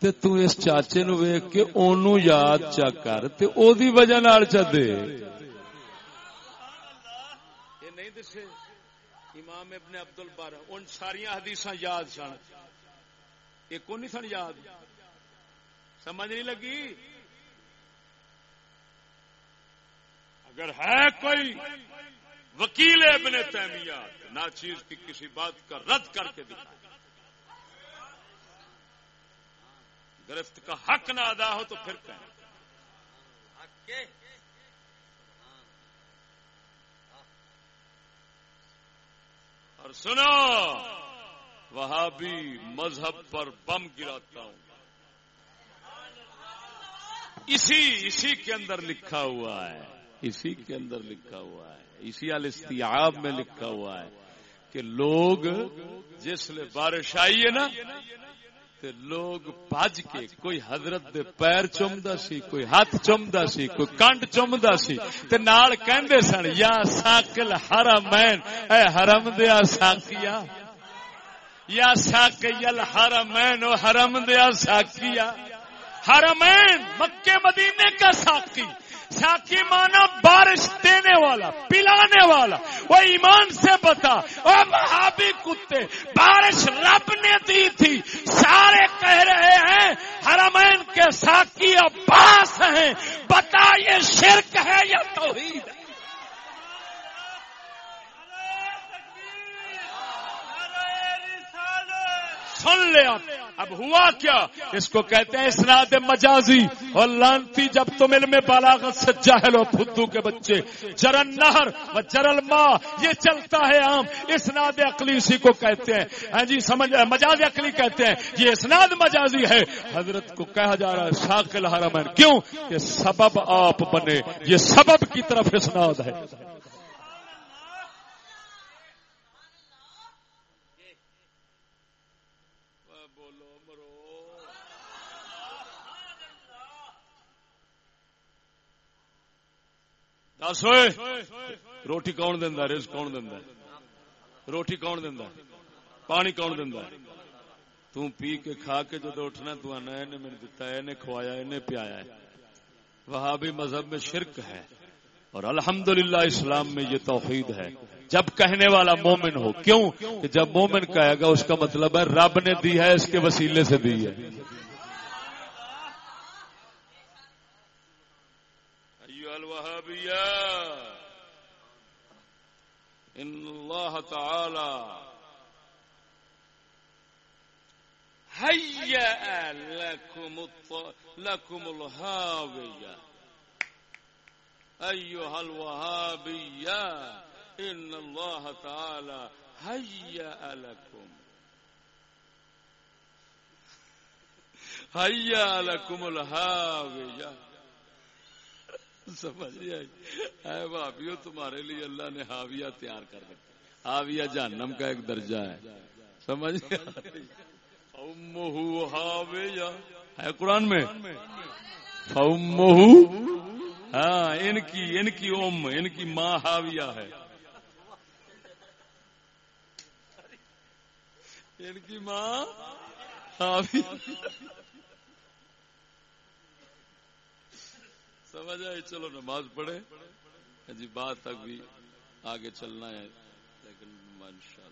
تے تو اس چاچے نو ویک کے اونو یاد چا کر تے او دی وجہ نال چا دے یہ نہیں دسے امام ابن عبد البر ان ساری حدیثاں یاد سن یہ کون نہیں سن یاد سمجھ نہیں لگی؟ اگر ہے کوئی وکیل ابن تیمیہ، نہ چیز کی کسی بات کا رد کر کے دکھا گرفت کا حق نہ ادا ہو تو پھر کہیں۔ اور سنو وہاں بھی مذہب پر بم گراتا ہوں۔ اسی اسی کے اندر لکھا ہوا ہے۔ اسی کے اندر لکھا ہوا ہے۔ اسی الاستیاب میں لکھا ہوا ہے کہ لوگ، جس بارش آئی ہے نا، تے لوگ بج کے کوئی حضرت دے پیر چمدا سی، کوئی ہاتھ چمدا سی، کوئی کنڈ چمدا سی، تے نال کہندے سن، یا ساکل حرمین، اے حرم دیا ساکیا یا ساکیل حرمین، او حرم دیا ساکیا حرمین مکے مدینے کا ساتھی ساکی مانا بارش دینے والا، پلانے والا۔ وہ ایمان سے بتا، وہ بہابی کتے۔ بارش رب نے دی تھی۔ سارے کہہ رہے ہیں، حرمین کے ساکی عباس ہیں۔ بتا یہ شرک ہے یا توحید؟ ہے سن لیا اب ہوا کیا؟ اس کو کہتے ہیں اسناد مجازی۔ اور لانتی جب تم علم بالاغت سے جاہل و خدو کے بچے۔ چرن نہر و چرل ماں یہ چلتا ہے عام۔ اسناد عقلی اسی کو کہتے ہیں۔ ہاں جی سمجھ، مجاز عقلی کہتے ہیں۔ یہ اسناد مجازی ہے۔ حضرت کو کہا جا رہا ہے، شاکل حرمین، کیوں؟ یہ سبب آپ بنے۔ یہ سبب کی طرف اسناد ہے۔ دس ہوئے۔ روٹی کون دینا رز کون دینا روٹی کون دینا پانی کون دینا تم پی کے کھا کے جدو اٹھنا تو آنا نے میرے دتا ہے کھوایا انہیں پیایا ہے۔ وہاں بھی مذہب میں شرک ہے۔ اور الحمدللہ اسلام میں یہ توحید ہے۔ جب کہنے والا مومن ہو، کیوں؟ کہ جب مومن کہے گا، اس کا مطلب ہے رب نے دی ہے، اس کے وسیلے سے دی ہے۔ ان اللہ تعالی هيأ لكم الط... لكم الهاوية. أيها الوهابية، إن الله تعالى هيأ لكم. هيأ لكم الهاوية. سمجھ اے بھابیو تمہارے لیے اللہ نے ہاویہ تیار کر رکھا ہاویہ جہنم کا ایک درجہ ہے۔ سمجھ ہے قرآن میں؟ ہاں ان کی ان کی ام، ان کی ماں ہاویہ ہے۔ ان کی ماں سمجھ آئی؟ چلو نماز پڑھے ہاں جی بات تک بھی آگے چلنا ہے لیکن منشا